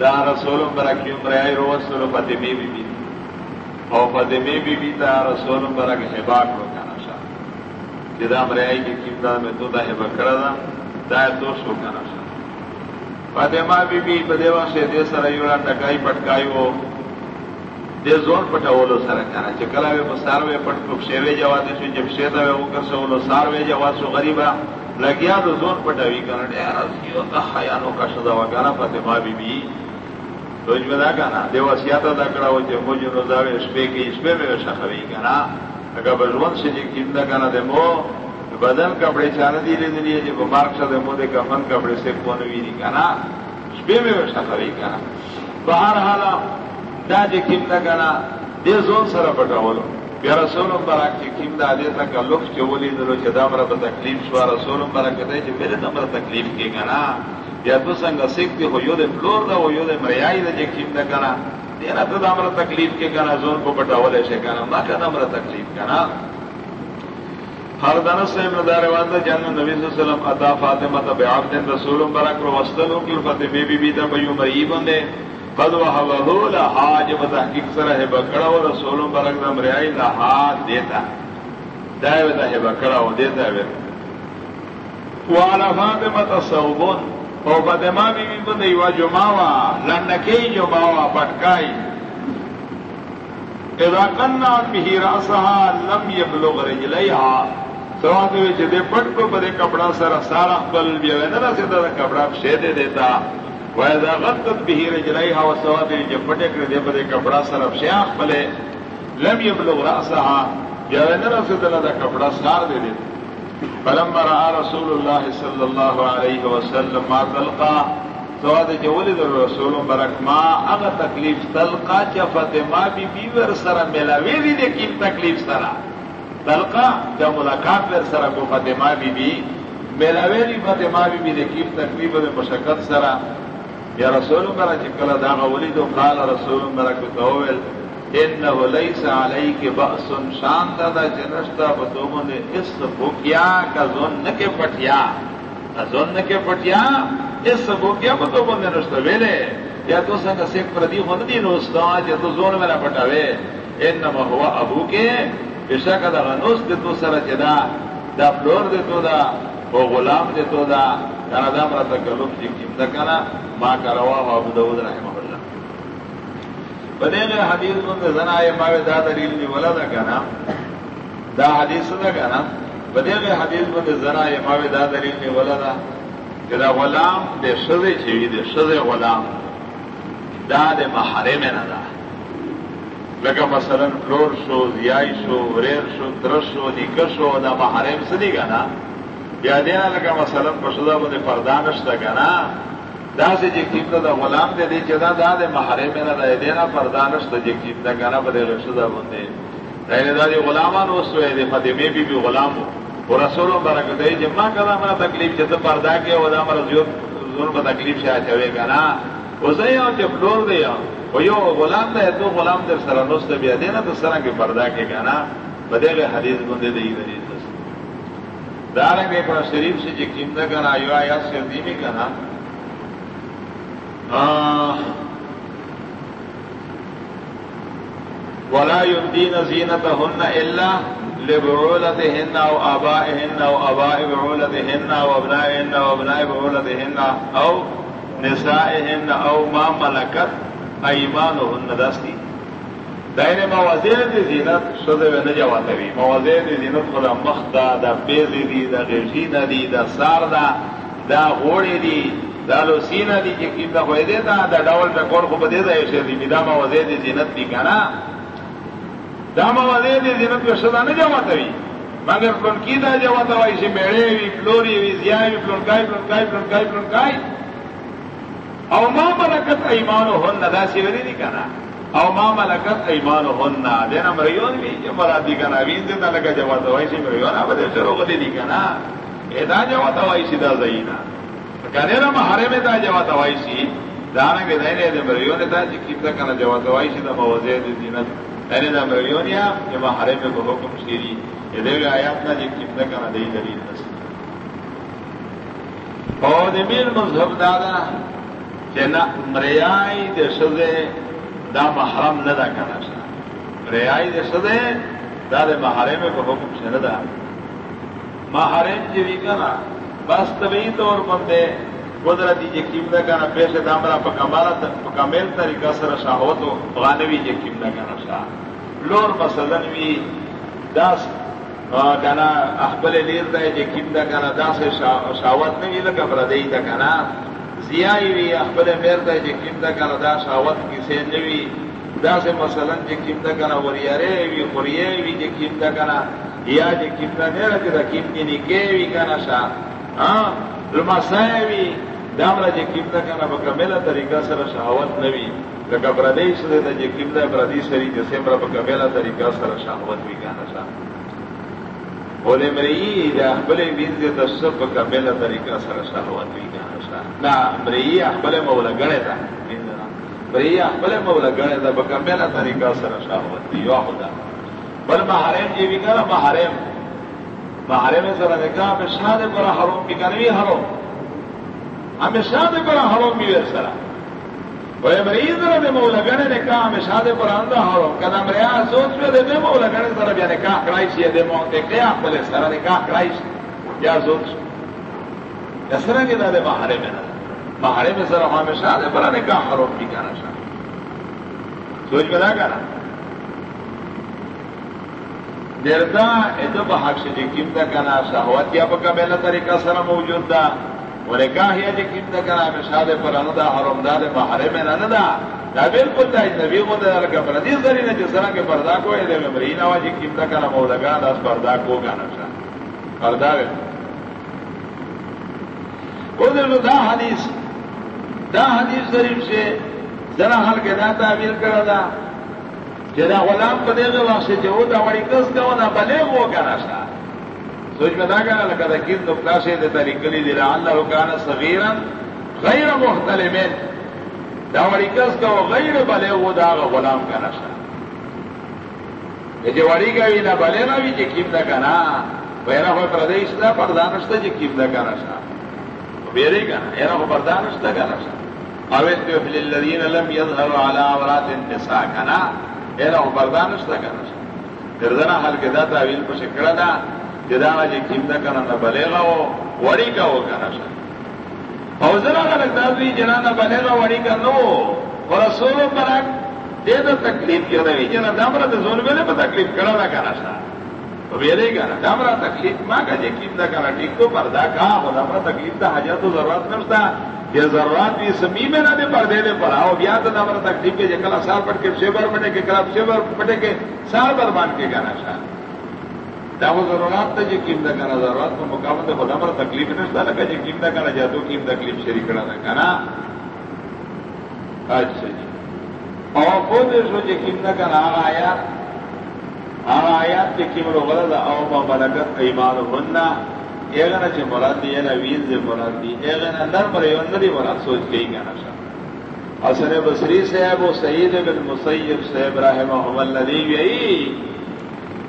دا رسول برک عمر رسول فاطمی بی بی او فاطمی بی بی تا رسول برک حبا کرو کانا شا جدا مریائی کی کیمتا میں تو دا حبا کرا دا تو شو کانا شا فاطمہ بی بی بدیوا سے دے سر ایولا ٹکائی پٹکائی ہو دے زون پٹاولو سر کانا چکلا وے مساروے پٹ کو شیوے جواتے شو، جب شیطا وے اوکر سولو ساروے جوات سو، غریبا۔ لگیا تو زون پٹاوی کانا، دے رسیو تا حیانو کا شدا وکانا فاطمہ بی بی۔ روز میں دا کہنا دیو سیاتا دا کڑا ہو ہوتے موجو نوزاوے اسپے کی اسپے میں شخوی کہنا اگر بجون سے جی کیم دا کہنا دے مو بدن کپڑے چانا دی لے دلیے جی بمارک شا دے مو دے کپڑے سے کونوی نہیں کہنا اسپے میں ویسا شخوی کہنا بہر حالا دا جی کیم دا کہنا دے زون سر پٹا ولو بیا رسولم برا کی کیم دا دے تک لوک چولی دلو چھ دا مرا تکلیف شوا۔ رسولم برا کہتے چھ میرے نمبر تکلیف کی کہنا یا تو سنگ سکھ دی ہو یو دے فلور دا ہو یو دے مریائی دا جے کیم دا کنا۔ دینا تو دا مرا تکلیف کے کنا، زون کو بٹا ولے شے کنا۔ ما کنا مرا تکلیف کنا۔ ہر دنس سے مدار واندا جن نبی صلی اللہ علیہ وسلم عطا فاطمہ تا بعبد رسول برک رو وستلو کی فتح بی بی بی تا بیو مری بندے قد وحوہو لحاج بتحقیق سر ہے بکڑا و رسول برک دا مریائی لحاج دیتا۔ دائے وتا ہے بکڑا و دیتا ہے۔ وعلى فاطمة صوبون۔ او بدما بی بی بند ایوا جماوا لنکی جماوا پٹکائی۔ اذا قنعت به راسها لم يبلغ رجليها سوات وچ دے پٹ کو بدے کپڑا سر سارا بل بیا نہ سے دا کپڑا شے دے دیتا۔ ویزا و اذا غطت به رجليها وسوات وچ پٹے کر دے بدے کپڑا سر شیاخ بلے۔ لم يبلغ راسها یا نہ سے دا کپڑا سار دے دیتا۔ فلم رأى رسول الله صلى الله عليه وسلم ما تلقى سواد جولد الرسول برک ما اغا تکلیف تلقا چا فاطمہ بی بی ور سرا ملاوی دی دے کیم تکلیف سرا تلقا چا ملاقات ور سرا کو فاطمہ بی بی ملاوی دی فاطمہ بی بی دے کیم تکلیف دے مشکت سرا یا رسول برک کلا داغا ولید، قال رسول برک توول انه ليس عليك باس شان دا جنشتا بدومن نے اس بوکیا کا زون کے پٹیا زون کے پٹیا اس بوکیا بدومن نے نشتا ویلے یا تو سنگ سے پردی ہون دی نو یا تو زون میرا پٹاوے انما هو ابو کے بشک دا غنوس دے تو سر جدا دا فلور دے تو دا او غلام دے تو دا کنا دا مرا تکلف جی کیم دا کنا ما کروا ابو داود رحمہ بدے گئے حدیث من زنا ماوے دا دلیل نہیں ولا دا کہنا دا حدیث دا کہنا بدے گئے حدیث من زنا ماوے دا دلیل نہیں ولا دا کہ دا غلام دے شدے چیوی دے شدے غلام. دا دے محرم نہ دا لگا مثلا فلور شو زیائی شو وریر شو درس شو نیکر شو دا محرم سدی گا نا یا دینا لگا مثلا پشدا بندے پردانش تھا کہنا دا سے جی دا غلام دے دی چدا دا دے محرے میں نہ دے دینا پردانش تھا جی قیمت کہنا بدے رشدہ بندے دہنے دا دی غلامان اس وے دے فاطمے بھی بھی غلام ہو اور رسولوں برکت دے جمع کدا مرا تکلیف چت پردا کے ودا مرا زیو ظلم تکلیف سے چوے کنا اسے یو کہ floor they O you Ghulam دے تو غلام در سره نوست بیا دینا تو سره کے پردا کے کنا بدے گئے حدیث بندے دے دے دارنگ ایک شریف سے جو قیمت کنا یو آیا سے دینی کنا ولا يبدين زينتهن إلا لبعولتهن أو آبائهن أو آباء بعولتهن أو أبنائهن أو أبناء بعولتهن أو نسائهن أو ما ملكت ایمان أيمانهن دستي دائره موازین دی زینت شده و نجواتوی موازین دی زینت خدا مخ دا دا بیزی دی، دا غیشی دی، دا سار دا دا غوڑی دی، دا لوسینا دی چې کیم دا خوې دی دا دا ډول په کور خو بده دی دی. دا موازین دی زینت دی کنه دا موازی دی زینت کو شدا نه جواتوي مگر پلونکی دا جواتوي چې میړې وی فلوري وی زیاوی پلونکای پلونکای پلونکای پلونکای او ما ملکت ایمانو هن دا سی وری دی کنه او ما ملکت ایمانو هن دینا مریون وی چې مرادی کنه وین دې نه لگا جواتوي چې مریون اوبه دې شروع کړی دی کنه ادا جواتوي چې دا زینا کنه نه محرم دا جواتوي چې دانه کې نه دې مریون دا چې کیپتا کنه جواتوي چې دا موازی دی زینت. یعنی دا مریونیا یا محرم کو حکم شیری یہ دے آیات نا جی کتنا کا دئی دلیل نس اور میر مذہب دادا چنا مریائی دے سزے دا محرم نہ دا کرنا سا. مریائی دے سزے دا دے محرم کو حکم سے نہ دا محرم جی بھی کنا، بس طبی طور بندے قدرتی جی قیمت کا پیش دامرا پکمالا پکمیل طریقہ سر شاہوت غانوی جی قیمت کا نشا لور مثلا وی داس کنا، احبل لیر دا جی قیمت کا داس شاوت نہیں لگا بردئی دا کنا. زیائی وی احبل میر دا جی قیمت کا دا شاوت کسی نوی دا سے مثلا جی قیمت کا وریارے وی خوریے وی جی قیمت کا یا جی کم قیمت میرا جی دا قیمت نکے وی کنا شاہ ہاں لمسائے وی دامرا جی کیمتا کنا بکمیلا طریقہ سر شہوت نوی لکا بردی سدے دا جی کیمتا بردی سری جسے مرا بکمیلا طریقہ سر شہوت بھی کانا شاہ بولے مری دا احبل بین دے تصف بکمیلا طریقہ سر شہوت بھی کانا شاہ نا مری احبل مولا گڑے دا مری احبل مولا گڑے دا بکمیلا طریقہ سر شہوت بھی یو خدا بل محرم جی بھی کنا محرم محرم سر نے نکاح میں شاد پر حروم بھی کنوی حروم ہمیشہ دے پر ہرو میرے سرا بڑے مریض رہے مو لگنے نے کہا ہمیشہ دے پر اندر ہرو کدا مریا سوچ میں دے مو لگنے سر بھی نکاح کرائش یہ دے مو تے کیا بولے سر نکاح کرائش کیا سوچ اسرا کے دادے مہارے میں نہ مہارے میں سر ہمیشہ دے پر نکاح ہرو کی کہنا شاہ سوچ میں نہ کہنا دیرتا ادب حق سے قیمت کنا شہوت یا پکا میلا طریقہ سر موجود تھا اور کہا ہے جی کم نہ کرا میں شاد پر اندا حرم داد بہارے میں نہ دا دا بالکل دا نبی کو دا لگا پر حدیث دری نے جس طرح کے پردہ کو ہے، دے مرینا وا جی کم نہ کرا مو لگا دا پردہ کو گانا شا پردہ ہے وہ دا حدیث دا حدیث ضریف سے ذرا حل کے دا تعبیر کرا دا جدا غلام کو دے گا واسطے جو دا وڑی کس کا ونا بلے وہ گانا شا سوچ میں نہ کہا لگا تھا کن نقطہ سے دے طریقلی دے رہا اللہ رکانا صغیرا غیر محتلمین داوڑی کس کا وہ غیر بلے وہ دا غلام کا نشا یہ جوڑی کا بھی نہ بلے نہ بھی جکیم نہ کنا بیرا ہو پردیش نہ پردانش تھا جکیم نہ کا نشا بیرے کا نا ایرا ہو پردانش تھا کا نشا اویت فی الذین لم یظهر علی عورات النساء کنا ایرا ہو پردانش تھا کا نشا دردنا حل کے دا تعویل پر شکڑا دا جدا جی کیمتا کرنا نہ بلے گا وہ وڑی کا وہ کرنا سا اور ذرا لگتا بھی جنا نہ بلے گا وڑی کا نو اور سولو پر دے دو تکلیف کیوں نہیں جنا دامرا تو زون میں نے تکلیف کرا نہ کرنا سا تو میرے گا نا دامرا تکلیف ماں کا جی کیمتا کرنا ٹھیک تو پردا کہا ہو دامرا تکلیف تھا حاجت تو ضرورت نہیں نہ یہ ضرورت بھی سمی میں نہ دے پردے دے پر آؤ بیا تو دامرا تکلیف کے جکلا سال پٹ کے شیور پٹے کے کلب شیور پٹے کے سال بر مان کے گانا شاہ دا وہ ضرورات تھا جو قیمت کا ضرورت کو مقابلے خدا پر تکلیف نہیں لگا جو قیمت کا جادو قیمت تکلیف شریک کرا تھا نا اچھا جی اور خود جو قیمت کا نام آیا آنا آیات کے کیم رو غلط او ما ملکت ایمان ہونا ایغنا چھ مراد دی اینا ویز دی مراد دی ایغنا نر پر ایون ندی مراد سوچ گئی گانا شا حسن بصری صاحب و سعید بن مسیب صاحب رحمہ الذی وی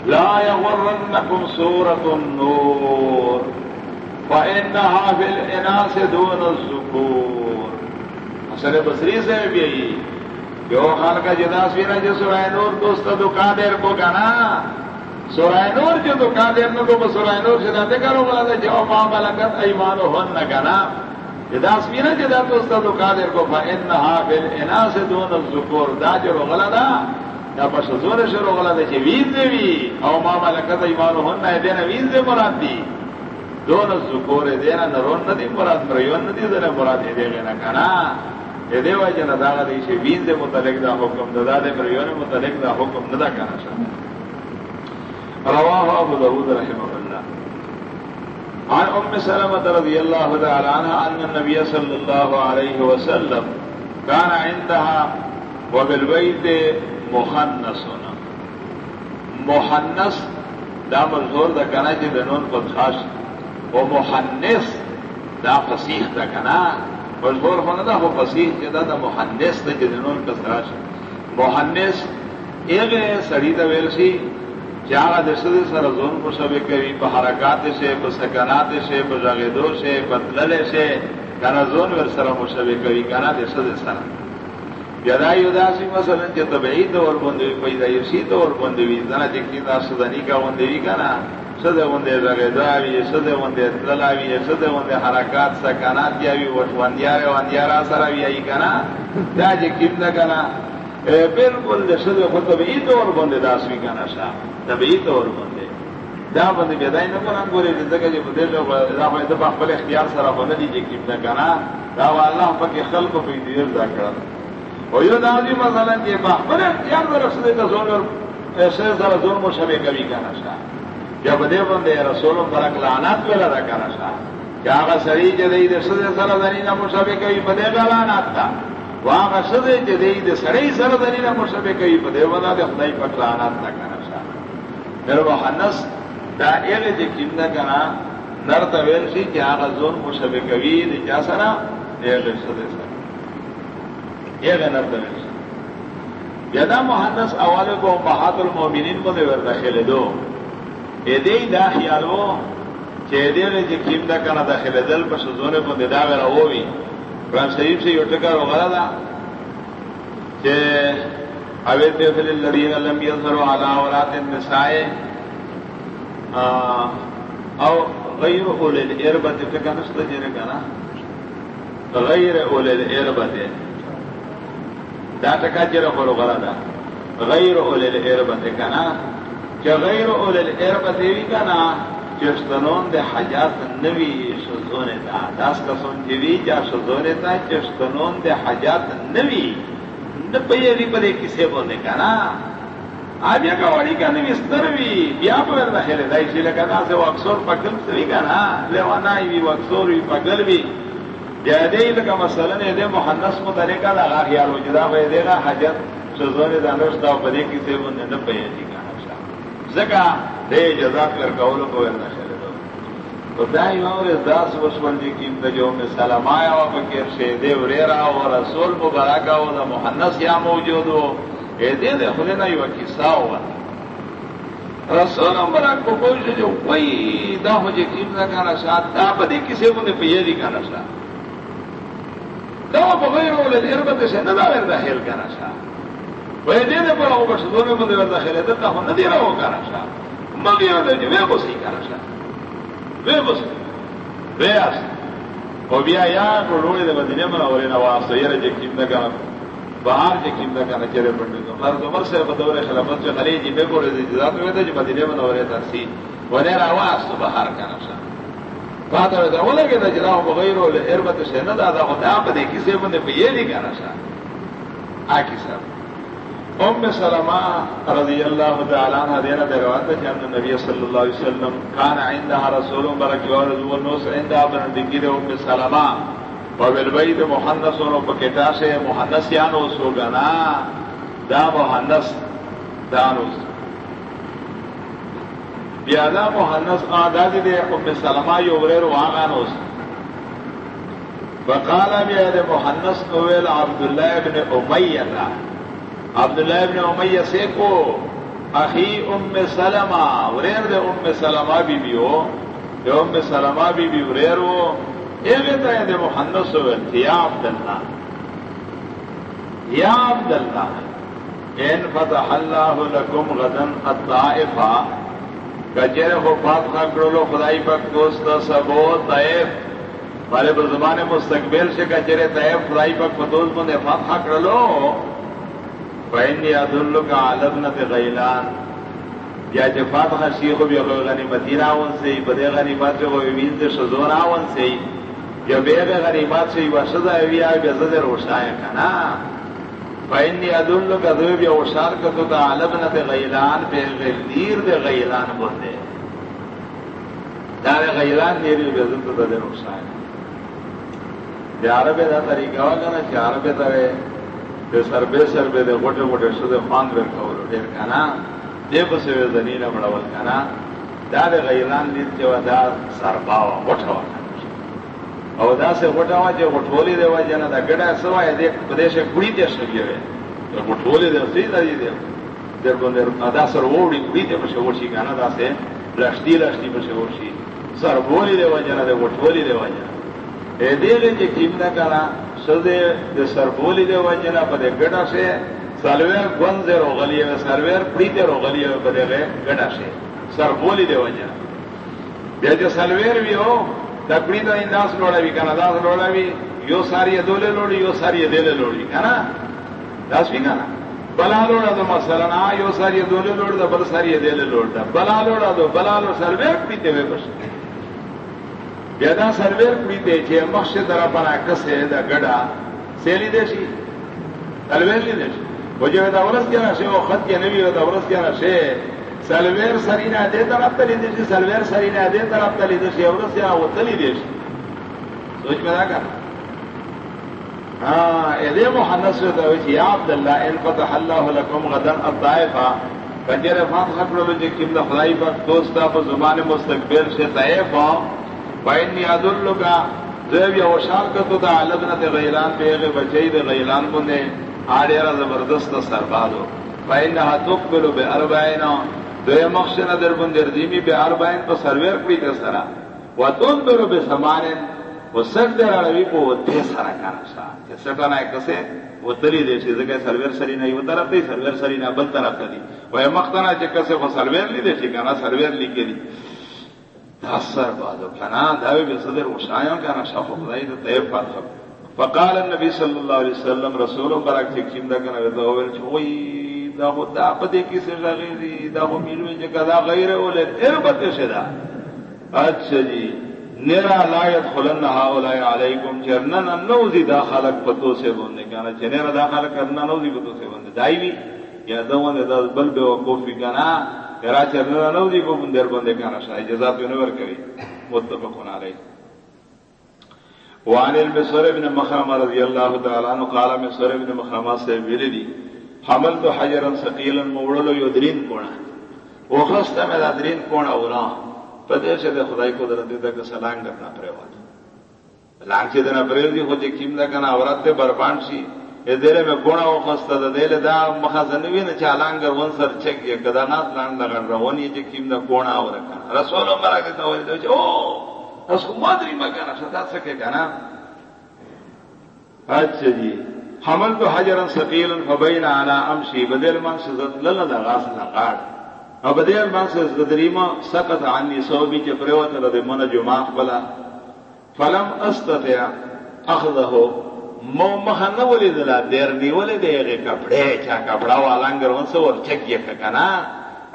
لا یغرنکم سورة النور، فإنها في الإناس دون الزکور حسن بصری صاحب یہی جو خان کا جدا سینا جو سورائے نور دوست دکان دیر کو کہنا سورائے نور جو دکان دیر نو کو سورائے نور سے داتے کرو بولا تھا جو ماں ملکت ایمان و ہن نہ کہنا جدا سینا جدا دوست دکان دیر کو فإن نہا بل انا سے دون الزکور دا جو رو دا یا پس زور سے رو غلا دا چھ ویز دے وی او ماں ملکت ایمان و ہن نہ دینا ویز دے مراد دی دون الزکور دینا نرون ندی مراد، مریون ندی دینا مراد دے گنا کہنا دے وجہ جنا داغا دی شی وین دے متعلق دا حکم دا دے پر یون متعلق دا حکم ندا کنا شا رواه ابو داود رحمه الله. عن ام سلمة رضي الله تعالى عنها ان النبي صلى الله عليه وسلم كان عندها وبالبيت مخنث مخنث دا مزور دا کنا چې د نون خاص او مخنث دا فصیح دا کنا۔ مجبور ہونا تھا وہ فصیح جدا تھا محنس تھا جنہوں کا سراش محنس ایک سڑی طویل سی چارا دسد سر زون کو سب کری حرکات سے سکنات سے بغیدو سے بدلے سے کنا زون ور سر مشب کری کنا دسد سر۔ یدائی اداسی مثلا چې طبعی طور بندوی پیدا یسی طور بندوی دنا جکی دا سدنی کا بندوی کنا؟ سده ونده زغیداوی سده ونده تلاوی سده ونده حرکات سکنات یاوی وندیار وندیار سره وی ای کنا؟ دا چې کیم نه کنا؟ بالکل د سده خو طبيعي طور باندې داس وی کنا شا. طبيعي طور باندې دا باندې بدای نه کنا ګورې دغه چې په له دا باندې په خپل اختیار سره باندې دي چې کیم نه کنا؟ دا الله پکې خلق په دې ځا کړل او یو دا دی مثلا چې په خپل اختیار سره سده ته زور سره سره زور مشابه کوي کنا شا جب دے بندے رسول برک لعنت ویلا دا کنا شا کیا آغا سری جدئی دے سدے سر دنینا مشابه کوي بدے گا لعنت تا واغا سدے جدئی دے سری سر دنینا مشابه کوي بدے ودا دے خدای پک لعنت تا کنا شا پھر وہ حنس دا ایل جے کیمدا کنا نر تویل سی کہ آغا زون مشابه کوي دے چا سرا ایل سدے سر ایل نر تویل سی یدا محنس اواله کو بہات المؤمنین کو دے وردا خیل دو دې دا خیال وو چې دې له چې کیم دا کنه داخله دل په سوزونه په دا غره ووي قرآن شریف سے یو ټکر وغلا دا چې اوی ته فل الذين لم يظهروا على عورات النساء او غیر اول الاربه ټکر نشته جره کنه غیر اول الاربه دا ټکر جره وغلا دا. غیر اول الاربه کنه کہ غیر اول الارب دیوی کا نا چستنون دے حجات نوی شزونے تا داس کا سن جوی جا شزونے تا چستنون دے حجات نوی. نپئی دی پدے کسے بولنے کا نا آج کا وڑی کا نوی استر بھی بیا پر داخل دائی سی لگا نا سے وکسور پگل سوی کا نا لیوانا بھی وکسور بھی پگل بھی دے لگا مثلا دے محنس متعلقہ لگا خیال وجدا دے گا حجت شزونے دانوش دا پدے کسے بولنے نپئی دی زکا دے جزاک کر کولو کو ورنہ شرے دو تو دا دائی مور داس وشمن دی کیم دا جو میں سلام آیا و فکر شے دے وریرا و رسول مبارکا و دا محنس یا موجود ہو اے دے دے خلینا یو کسا ہوا رسول مبارک کو کوئی جو کوئی دا ہو جے کیم دا کانا شاہ دا بدے کسے مندے پیے دی کانا شاہ دا بغیر اولے دیر بدے سے ندا ورنہ حیل کانا شاہ وہ دے دے پر وہ بس دونوں بندے وردا خیرے تے ہن ندی رہو کرا شا مگی ودے جو وہ بس کرا شا وہ بس وہ اس او بیا یا کو روڑے دے مدینے میں اورے نواز سیر جے کیم دگا باہر جے کیم دگا نہ چرے پڑنے تو ہر عمر سے بدور خلافت جو خلی جی بے کو دے اجازت ہوئے تے جو مدینے میں اورے ترسی ودے راواز تو باہر کرا شا بات ہے لگے بغیر اربت سے نہ دادا ہوتا آپ بندے پہ یہ نہیں آ کی ام سلمہ رضی اللہ تعالیٰ عنہ دینا دے روایت ہے کہ نبی صلی اللہ علیہ وسلم کان عندها رسول برک و رسول عندها بن ام سلمہ۔ و بالبیت و پکیٹا سے محنث یانو سو گنا دا محنث دانوس بیا دا محنث آداد دے ام سلمہ یو وریر واغانوس وقال بیا دے محنث نویل عبداللہ ابن امیہ عبداللہ ابن امیہ سے کو، اخی ام سلمہ، وریر دے ام سلمہ بی بی ہو دے ام سلمہ بی بی وریر ہو اے دے محنس ہو یا عبداللہ؟ یا عبداللہ؟ ان فتح اللہ لکم غدن الطائفہ. کچر ہو فاتحہ کرلو خدائی پک دوست سبو طیف والے زبان مستقبل سے کچرے طیف خدائی پک فتوز بندے فاتحہ کرلو عبد اللہ کا عالم نہ غیلان۔ یا جفات خشی کو بھی غنیمتی راون سے بدے غنیمت سے وہ وین سے شزو راون سے یا بے غنیمت سے وہ سزا وی آئے بے زد روشائے کا نا فینی عدل کا دو بھی اوشار کا تو عالم نہ غیلان بے غیر دے غیلان بولے دار غیلان میری بے زد تو دے روشائے عرب دا طریقہ ہوگا نا کہ عرب ترے سربے سربے دے گوٹے گوٹے سدے فان ور کول ډیر کنا دې په سوي زنینه مړول کنا. دا د غیران دې چې ودا سرباو غټو او دا سے سه غټاوا چې غټولې دی وځه نه دا ګډه سوا دې په دې شه ګړي ته شوی وي غټولې دې سي دا دې در باندې ادا سر وړي ګړي ته په شو شي کنه دا سه لښتي لښتي په شو شي سر بولې دی وځه نه غټولې دی وځه اے دې چې کیم نه کرا سدے دے سربولی دے وجنا پدے گڑا سے سلویر گن دے رو گلی ہے سرویر پڑی دے رو گلی ہے پدے گئے گڑا سے سربولی دے وجنا بے جو سلویر بھی ہو۔ تکڑی تو انداز لوڑا بھی کنا داس لوڑا بھی یو ساری دولے لوڑی، یو ساری دلے لوڑی کنا داس بھی کنا؟ بلا لوڑا تو مسئلہ نا، یو ساری دولے لوڑ دا، بل ساری دلے لوڑ دا. بلا لوڑا تو بلا لوڑ سرویر پیتے ہوئے بس. دا سرویر کڑی دے چھ مخش درا پنا کسے دا گڑا. سیلی دے سی سلویر لی دے سی وہ جو ہے دا ورس کیا نشے وہ خط کے نبی دا ورس کیا نشے سلویر سرینا دے طرف تلی دے سی سلویر سرینا دے طرف تلی دے سی ورس کیا وہ تلی دے سی سوچ میں دا کر ہاں اے محنس ہوتا ہے یا عبداللہ ان فتح اللہ لکم غدن الطائفہ کنجر فاتحہ کرو جے کم دا خدائی پر دوستا پر زبان مستقبل سے طائفہ بائنی عدل کا زیب یا وشار کا تو دا علبنا غیلان پہ اغی بچائی دے غیلان بندے آڑی را زبردست سربادو بائنہا تقبلو بے اربائنا دو مخشن در بندر دیمی بے اربائن پا سرویر کری دے سرا. و تنبرو بے سمانن و سٹ در عربی پو و دے سرا کانا شا کہ سٹانا ہے کسے وہ تلی دے سی زکر سرویر سری نہیں وہ طرف دی سرویر سری نہ بل طرف دی وہ مختنا چکر سے وہ سرویر لی دے سی کانا سرویر لی کے دی تاثر بادو کنا داوی بے صدر وشایوں کنا شاف خدای ته طیب پات فقال النبي صلى الله عليه وسلم رسول برک چې کیم دا دا خو دا پدې کې څه غیری دا خو میلو چې کدا غیر ول اربت شدا اچھا جی. نرا لا يدخلن هؤلاء عليكم جرنن نوزي داخلك پتو سے بندے بولنے کنا چې نرا داخل کرنا نوزي پتو سے بولنے دایوی یا دوونه دا بل به وقوفی کنا کرا چرنا نو دی کو بندر بندے کانا شاہ جزا تو نور کری متفقون علیہ وعن المسور ابن مخرم رضی اللہ تعالی عنہ قال، مسور ابن مخرم سے ویلی حمل تو حجرا ثقيلا موڑلو یدرین کونا وخست میں دا درین کونا ونا پدے سے دے خدای کو درتے تک سلام کرنا پرے وات لانگ سے دنا پرے دی ہو جے کیم دا کنا اورات بربان سی دیر میں کونا و خستا دا دیر دا مخازنوی نا چالانگر ون سر چک یا کدا ناس لان دا گن روان یہ جی کیم دا کونا و رکھانا رسول مرا کے سوال دو او اس کو مادری مکانا، شتا سکے کنا. اچھا جی. حمل تو حجرا ثقیلا فبین علا امشی، بدل من سزد للا دا غاس نقاڑ او بدل من سزد ریما سقط عنی صوبی چه پریوت لدی من جماع بلا فلم استطع اخذہو مو مخنه ولې دلا دیر نیولې دی کپڑے، چا کپڑا والانګر ونسه ور چک یې کنا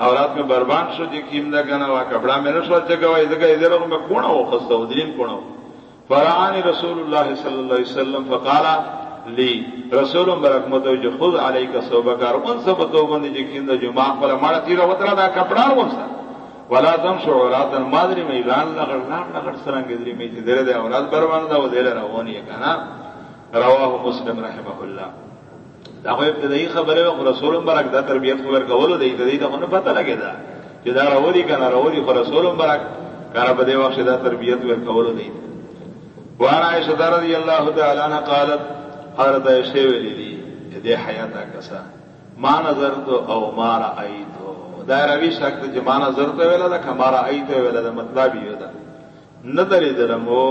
او رات میں بربان شو جی کیم دا کنا وا کپڑا میں نشو چکا وا ادھر ادھر میں کونا ہو خستا ہو دین کونا فرعانی رسول اللہ صلی اللہ علیہ وسلم فقالا لی. رسول برک متو جو خود علی کا صوبہ کار ان سب تو بندی جی کیند جو ماں پر ماڑا تیرا وترا دا کپڑا وسا ولا تم شو راتن مادری میں لان لگڑ لان لگڑ سرنگ دری میں دیر دے اولاد بروان دا و دیر روانی کنا رواه مسلم رحمه الله دا خو ابتدائی خبره او رسول برک دا تربیت خبر کولو دی دی دا خو پتہ لگے دا. چې دا راوړي کنه راوړي خو رسول برک کار په دې دا تربیت ور کولو دی وانا عائشہ رضی اللہ تعالی عنها قالت حضرت عائشہ ویلی دی دې حیات کسا ما نظر تو او ما رأیت دا روی شکت چې ما نظر ته ویلا دا کمارا ایت ویلا دا مطلب یو دا ندری درمو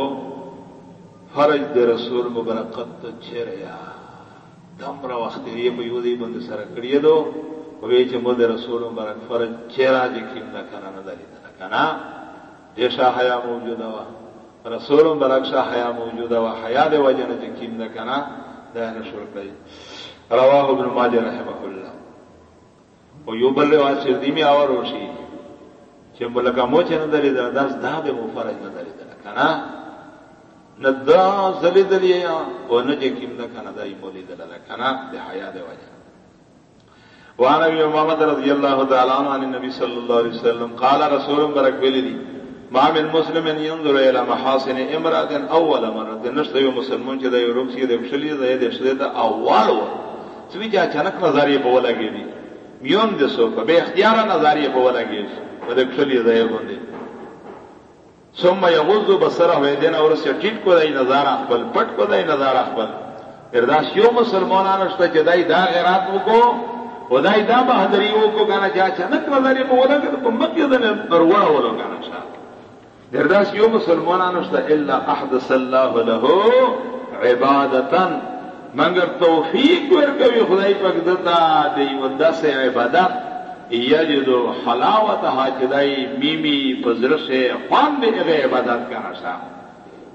فرج د رسول مبرکت چریا دمرا وخت یې په یو دی بند سره کړی دو وی چې مو د رسول مبرک فرج چرا چې کیم نه کنه نه دلی دا کنه دیشا حیا موجوده وا رسول مبرک شاه حیا موجوده وا حیا د وجنه چې کیم نه کنه دا نشور کوي رواه ابن ماجه رحمه الله او یو بل وا چې دیمه اور وشي چې ملکه مو چې نه دا داس دا به مو فرج نه دلی ندا زلی دلی او نه چې کیم نه کنه دای مولی دلته کنه د حیا د وجنه وعن ابي امامه رضي الله تعالى عنه عن النبي صلى الله عليه وسلم قال رسول برك بلدي ما من مسلم ينظر الى محاسن امراه اول مره نشته یو مسلمان چې د یورپ سي د بشلی د دې شته د اول و. چې بیا اچانک نظریه په ولګي دي میوم د سو په اختیار نظریه په ولګي د بشلی د یو باندې ثم يغض بصره. ويدين اور سے ټیټ کو دای نظر خپل پټ کو دای نظر خپل ارداس یو مسلمانانو شته چې دای دا غیرات وکړو خدای دا بہادری وہ کو گانا چاہ اچانک نظر کو بولا کہ تم مت یہ دن بروا بولو گانا چاہ درداس یو مسلمان اللہ احدث اللہ له عبادتا مگر توفیق ور خدای پاک دتا دی ودا سے عبادت یجد حلاوتها چدائی میمی پزر سے خوان دے گئے عبادت کا نشا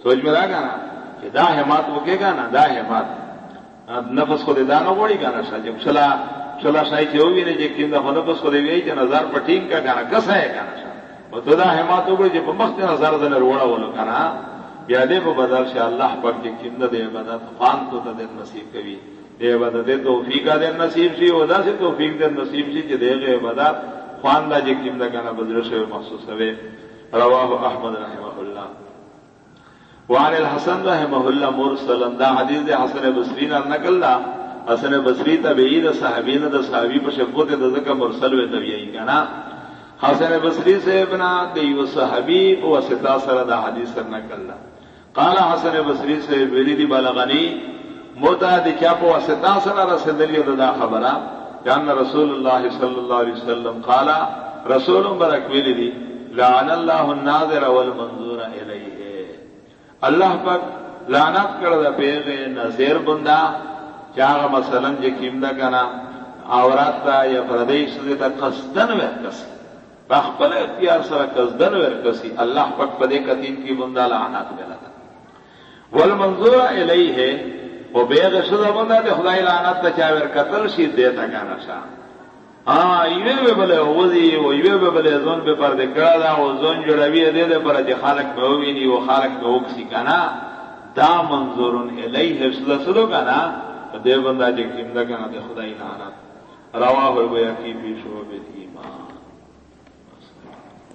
سوچ میں رہا نا کہ دا حمات وکے گا نا دا حمات نفس کو دے دانا بوڑی گا نشا جب چلا چلا شاہی سے ہوگی نہیں جی کم دفعہ نفس کو دے گئی کہ نظر پٹین کا گانا کس ہے گانا شاہ وہ تو دا حمات ہو گئی جب مخت نظر دن روڑا بولو کنا یا دے کو بدل سے اللہ پر کے کم دے عبادت خان تو تا دن نصیب کبھی دے عبادت دے توفیق دن نصیب سی ودا سے توفیق دن نصیب سی جی دے گئے عبادت خان دا جی کم دا گانا بدل سے مخصوص ہوئے رواہ احمد رحمہ اللہ وعن الحسن رحمہ اللہ مرسل دا حدیث دے حسن بصرین نقل دا حسن بصری تبعی د صحابین د صحابی په شبوت د ذکر مرسل و تبعی کنا حسن بصری سے ابنا دیو صحابی او واسطہ سره د حدیث سره نقل قال حسن بصری سے ویلی دی بلغنی موتا د کیا په واسطہ سره رسیدلی د دا خبره جان رسول الله صلی الله علیه وسلم قال، رسول برک ویلی دی، لعن الله الناظر والمنظور الیه الله پاک لعنت کړه د پیغه نظیر بندا چاغ مثلا جی کیم دا کنا اورات تا یا پردیش دے تا قصدن ورکس بخبل اختیار سره قصدن ورکسی اللہ پک پدے قتین کی بندہ لعنات بلا دا والمنظور الیہ و بیغ شدہ بندہ دے خدای لعنات تا چاویر قتل شی دیتا کانا شا ہاں ایوے بے بلے وزی و ایوے بے بلے زون بے پر دے کرا دا و زون جڑوی دے دے پر جی خالق میں ہوئی و خالق میں اوکسی کانا دا منظورن الیہ شدہ سلو کانا دے بندہ جی کم دا کنا دے خدای نانا روا ہوئے گویا کی بھی شعبت ایمان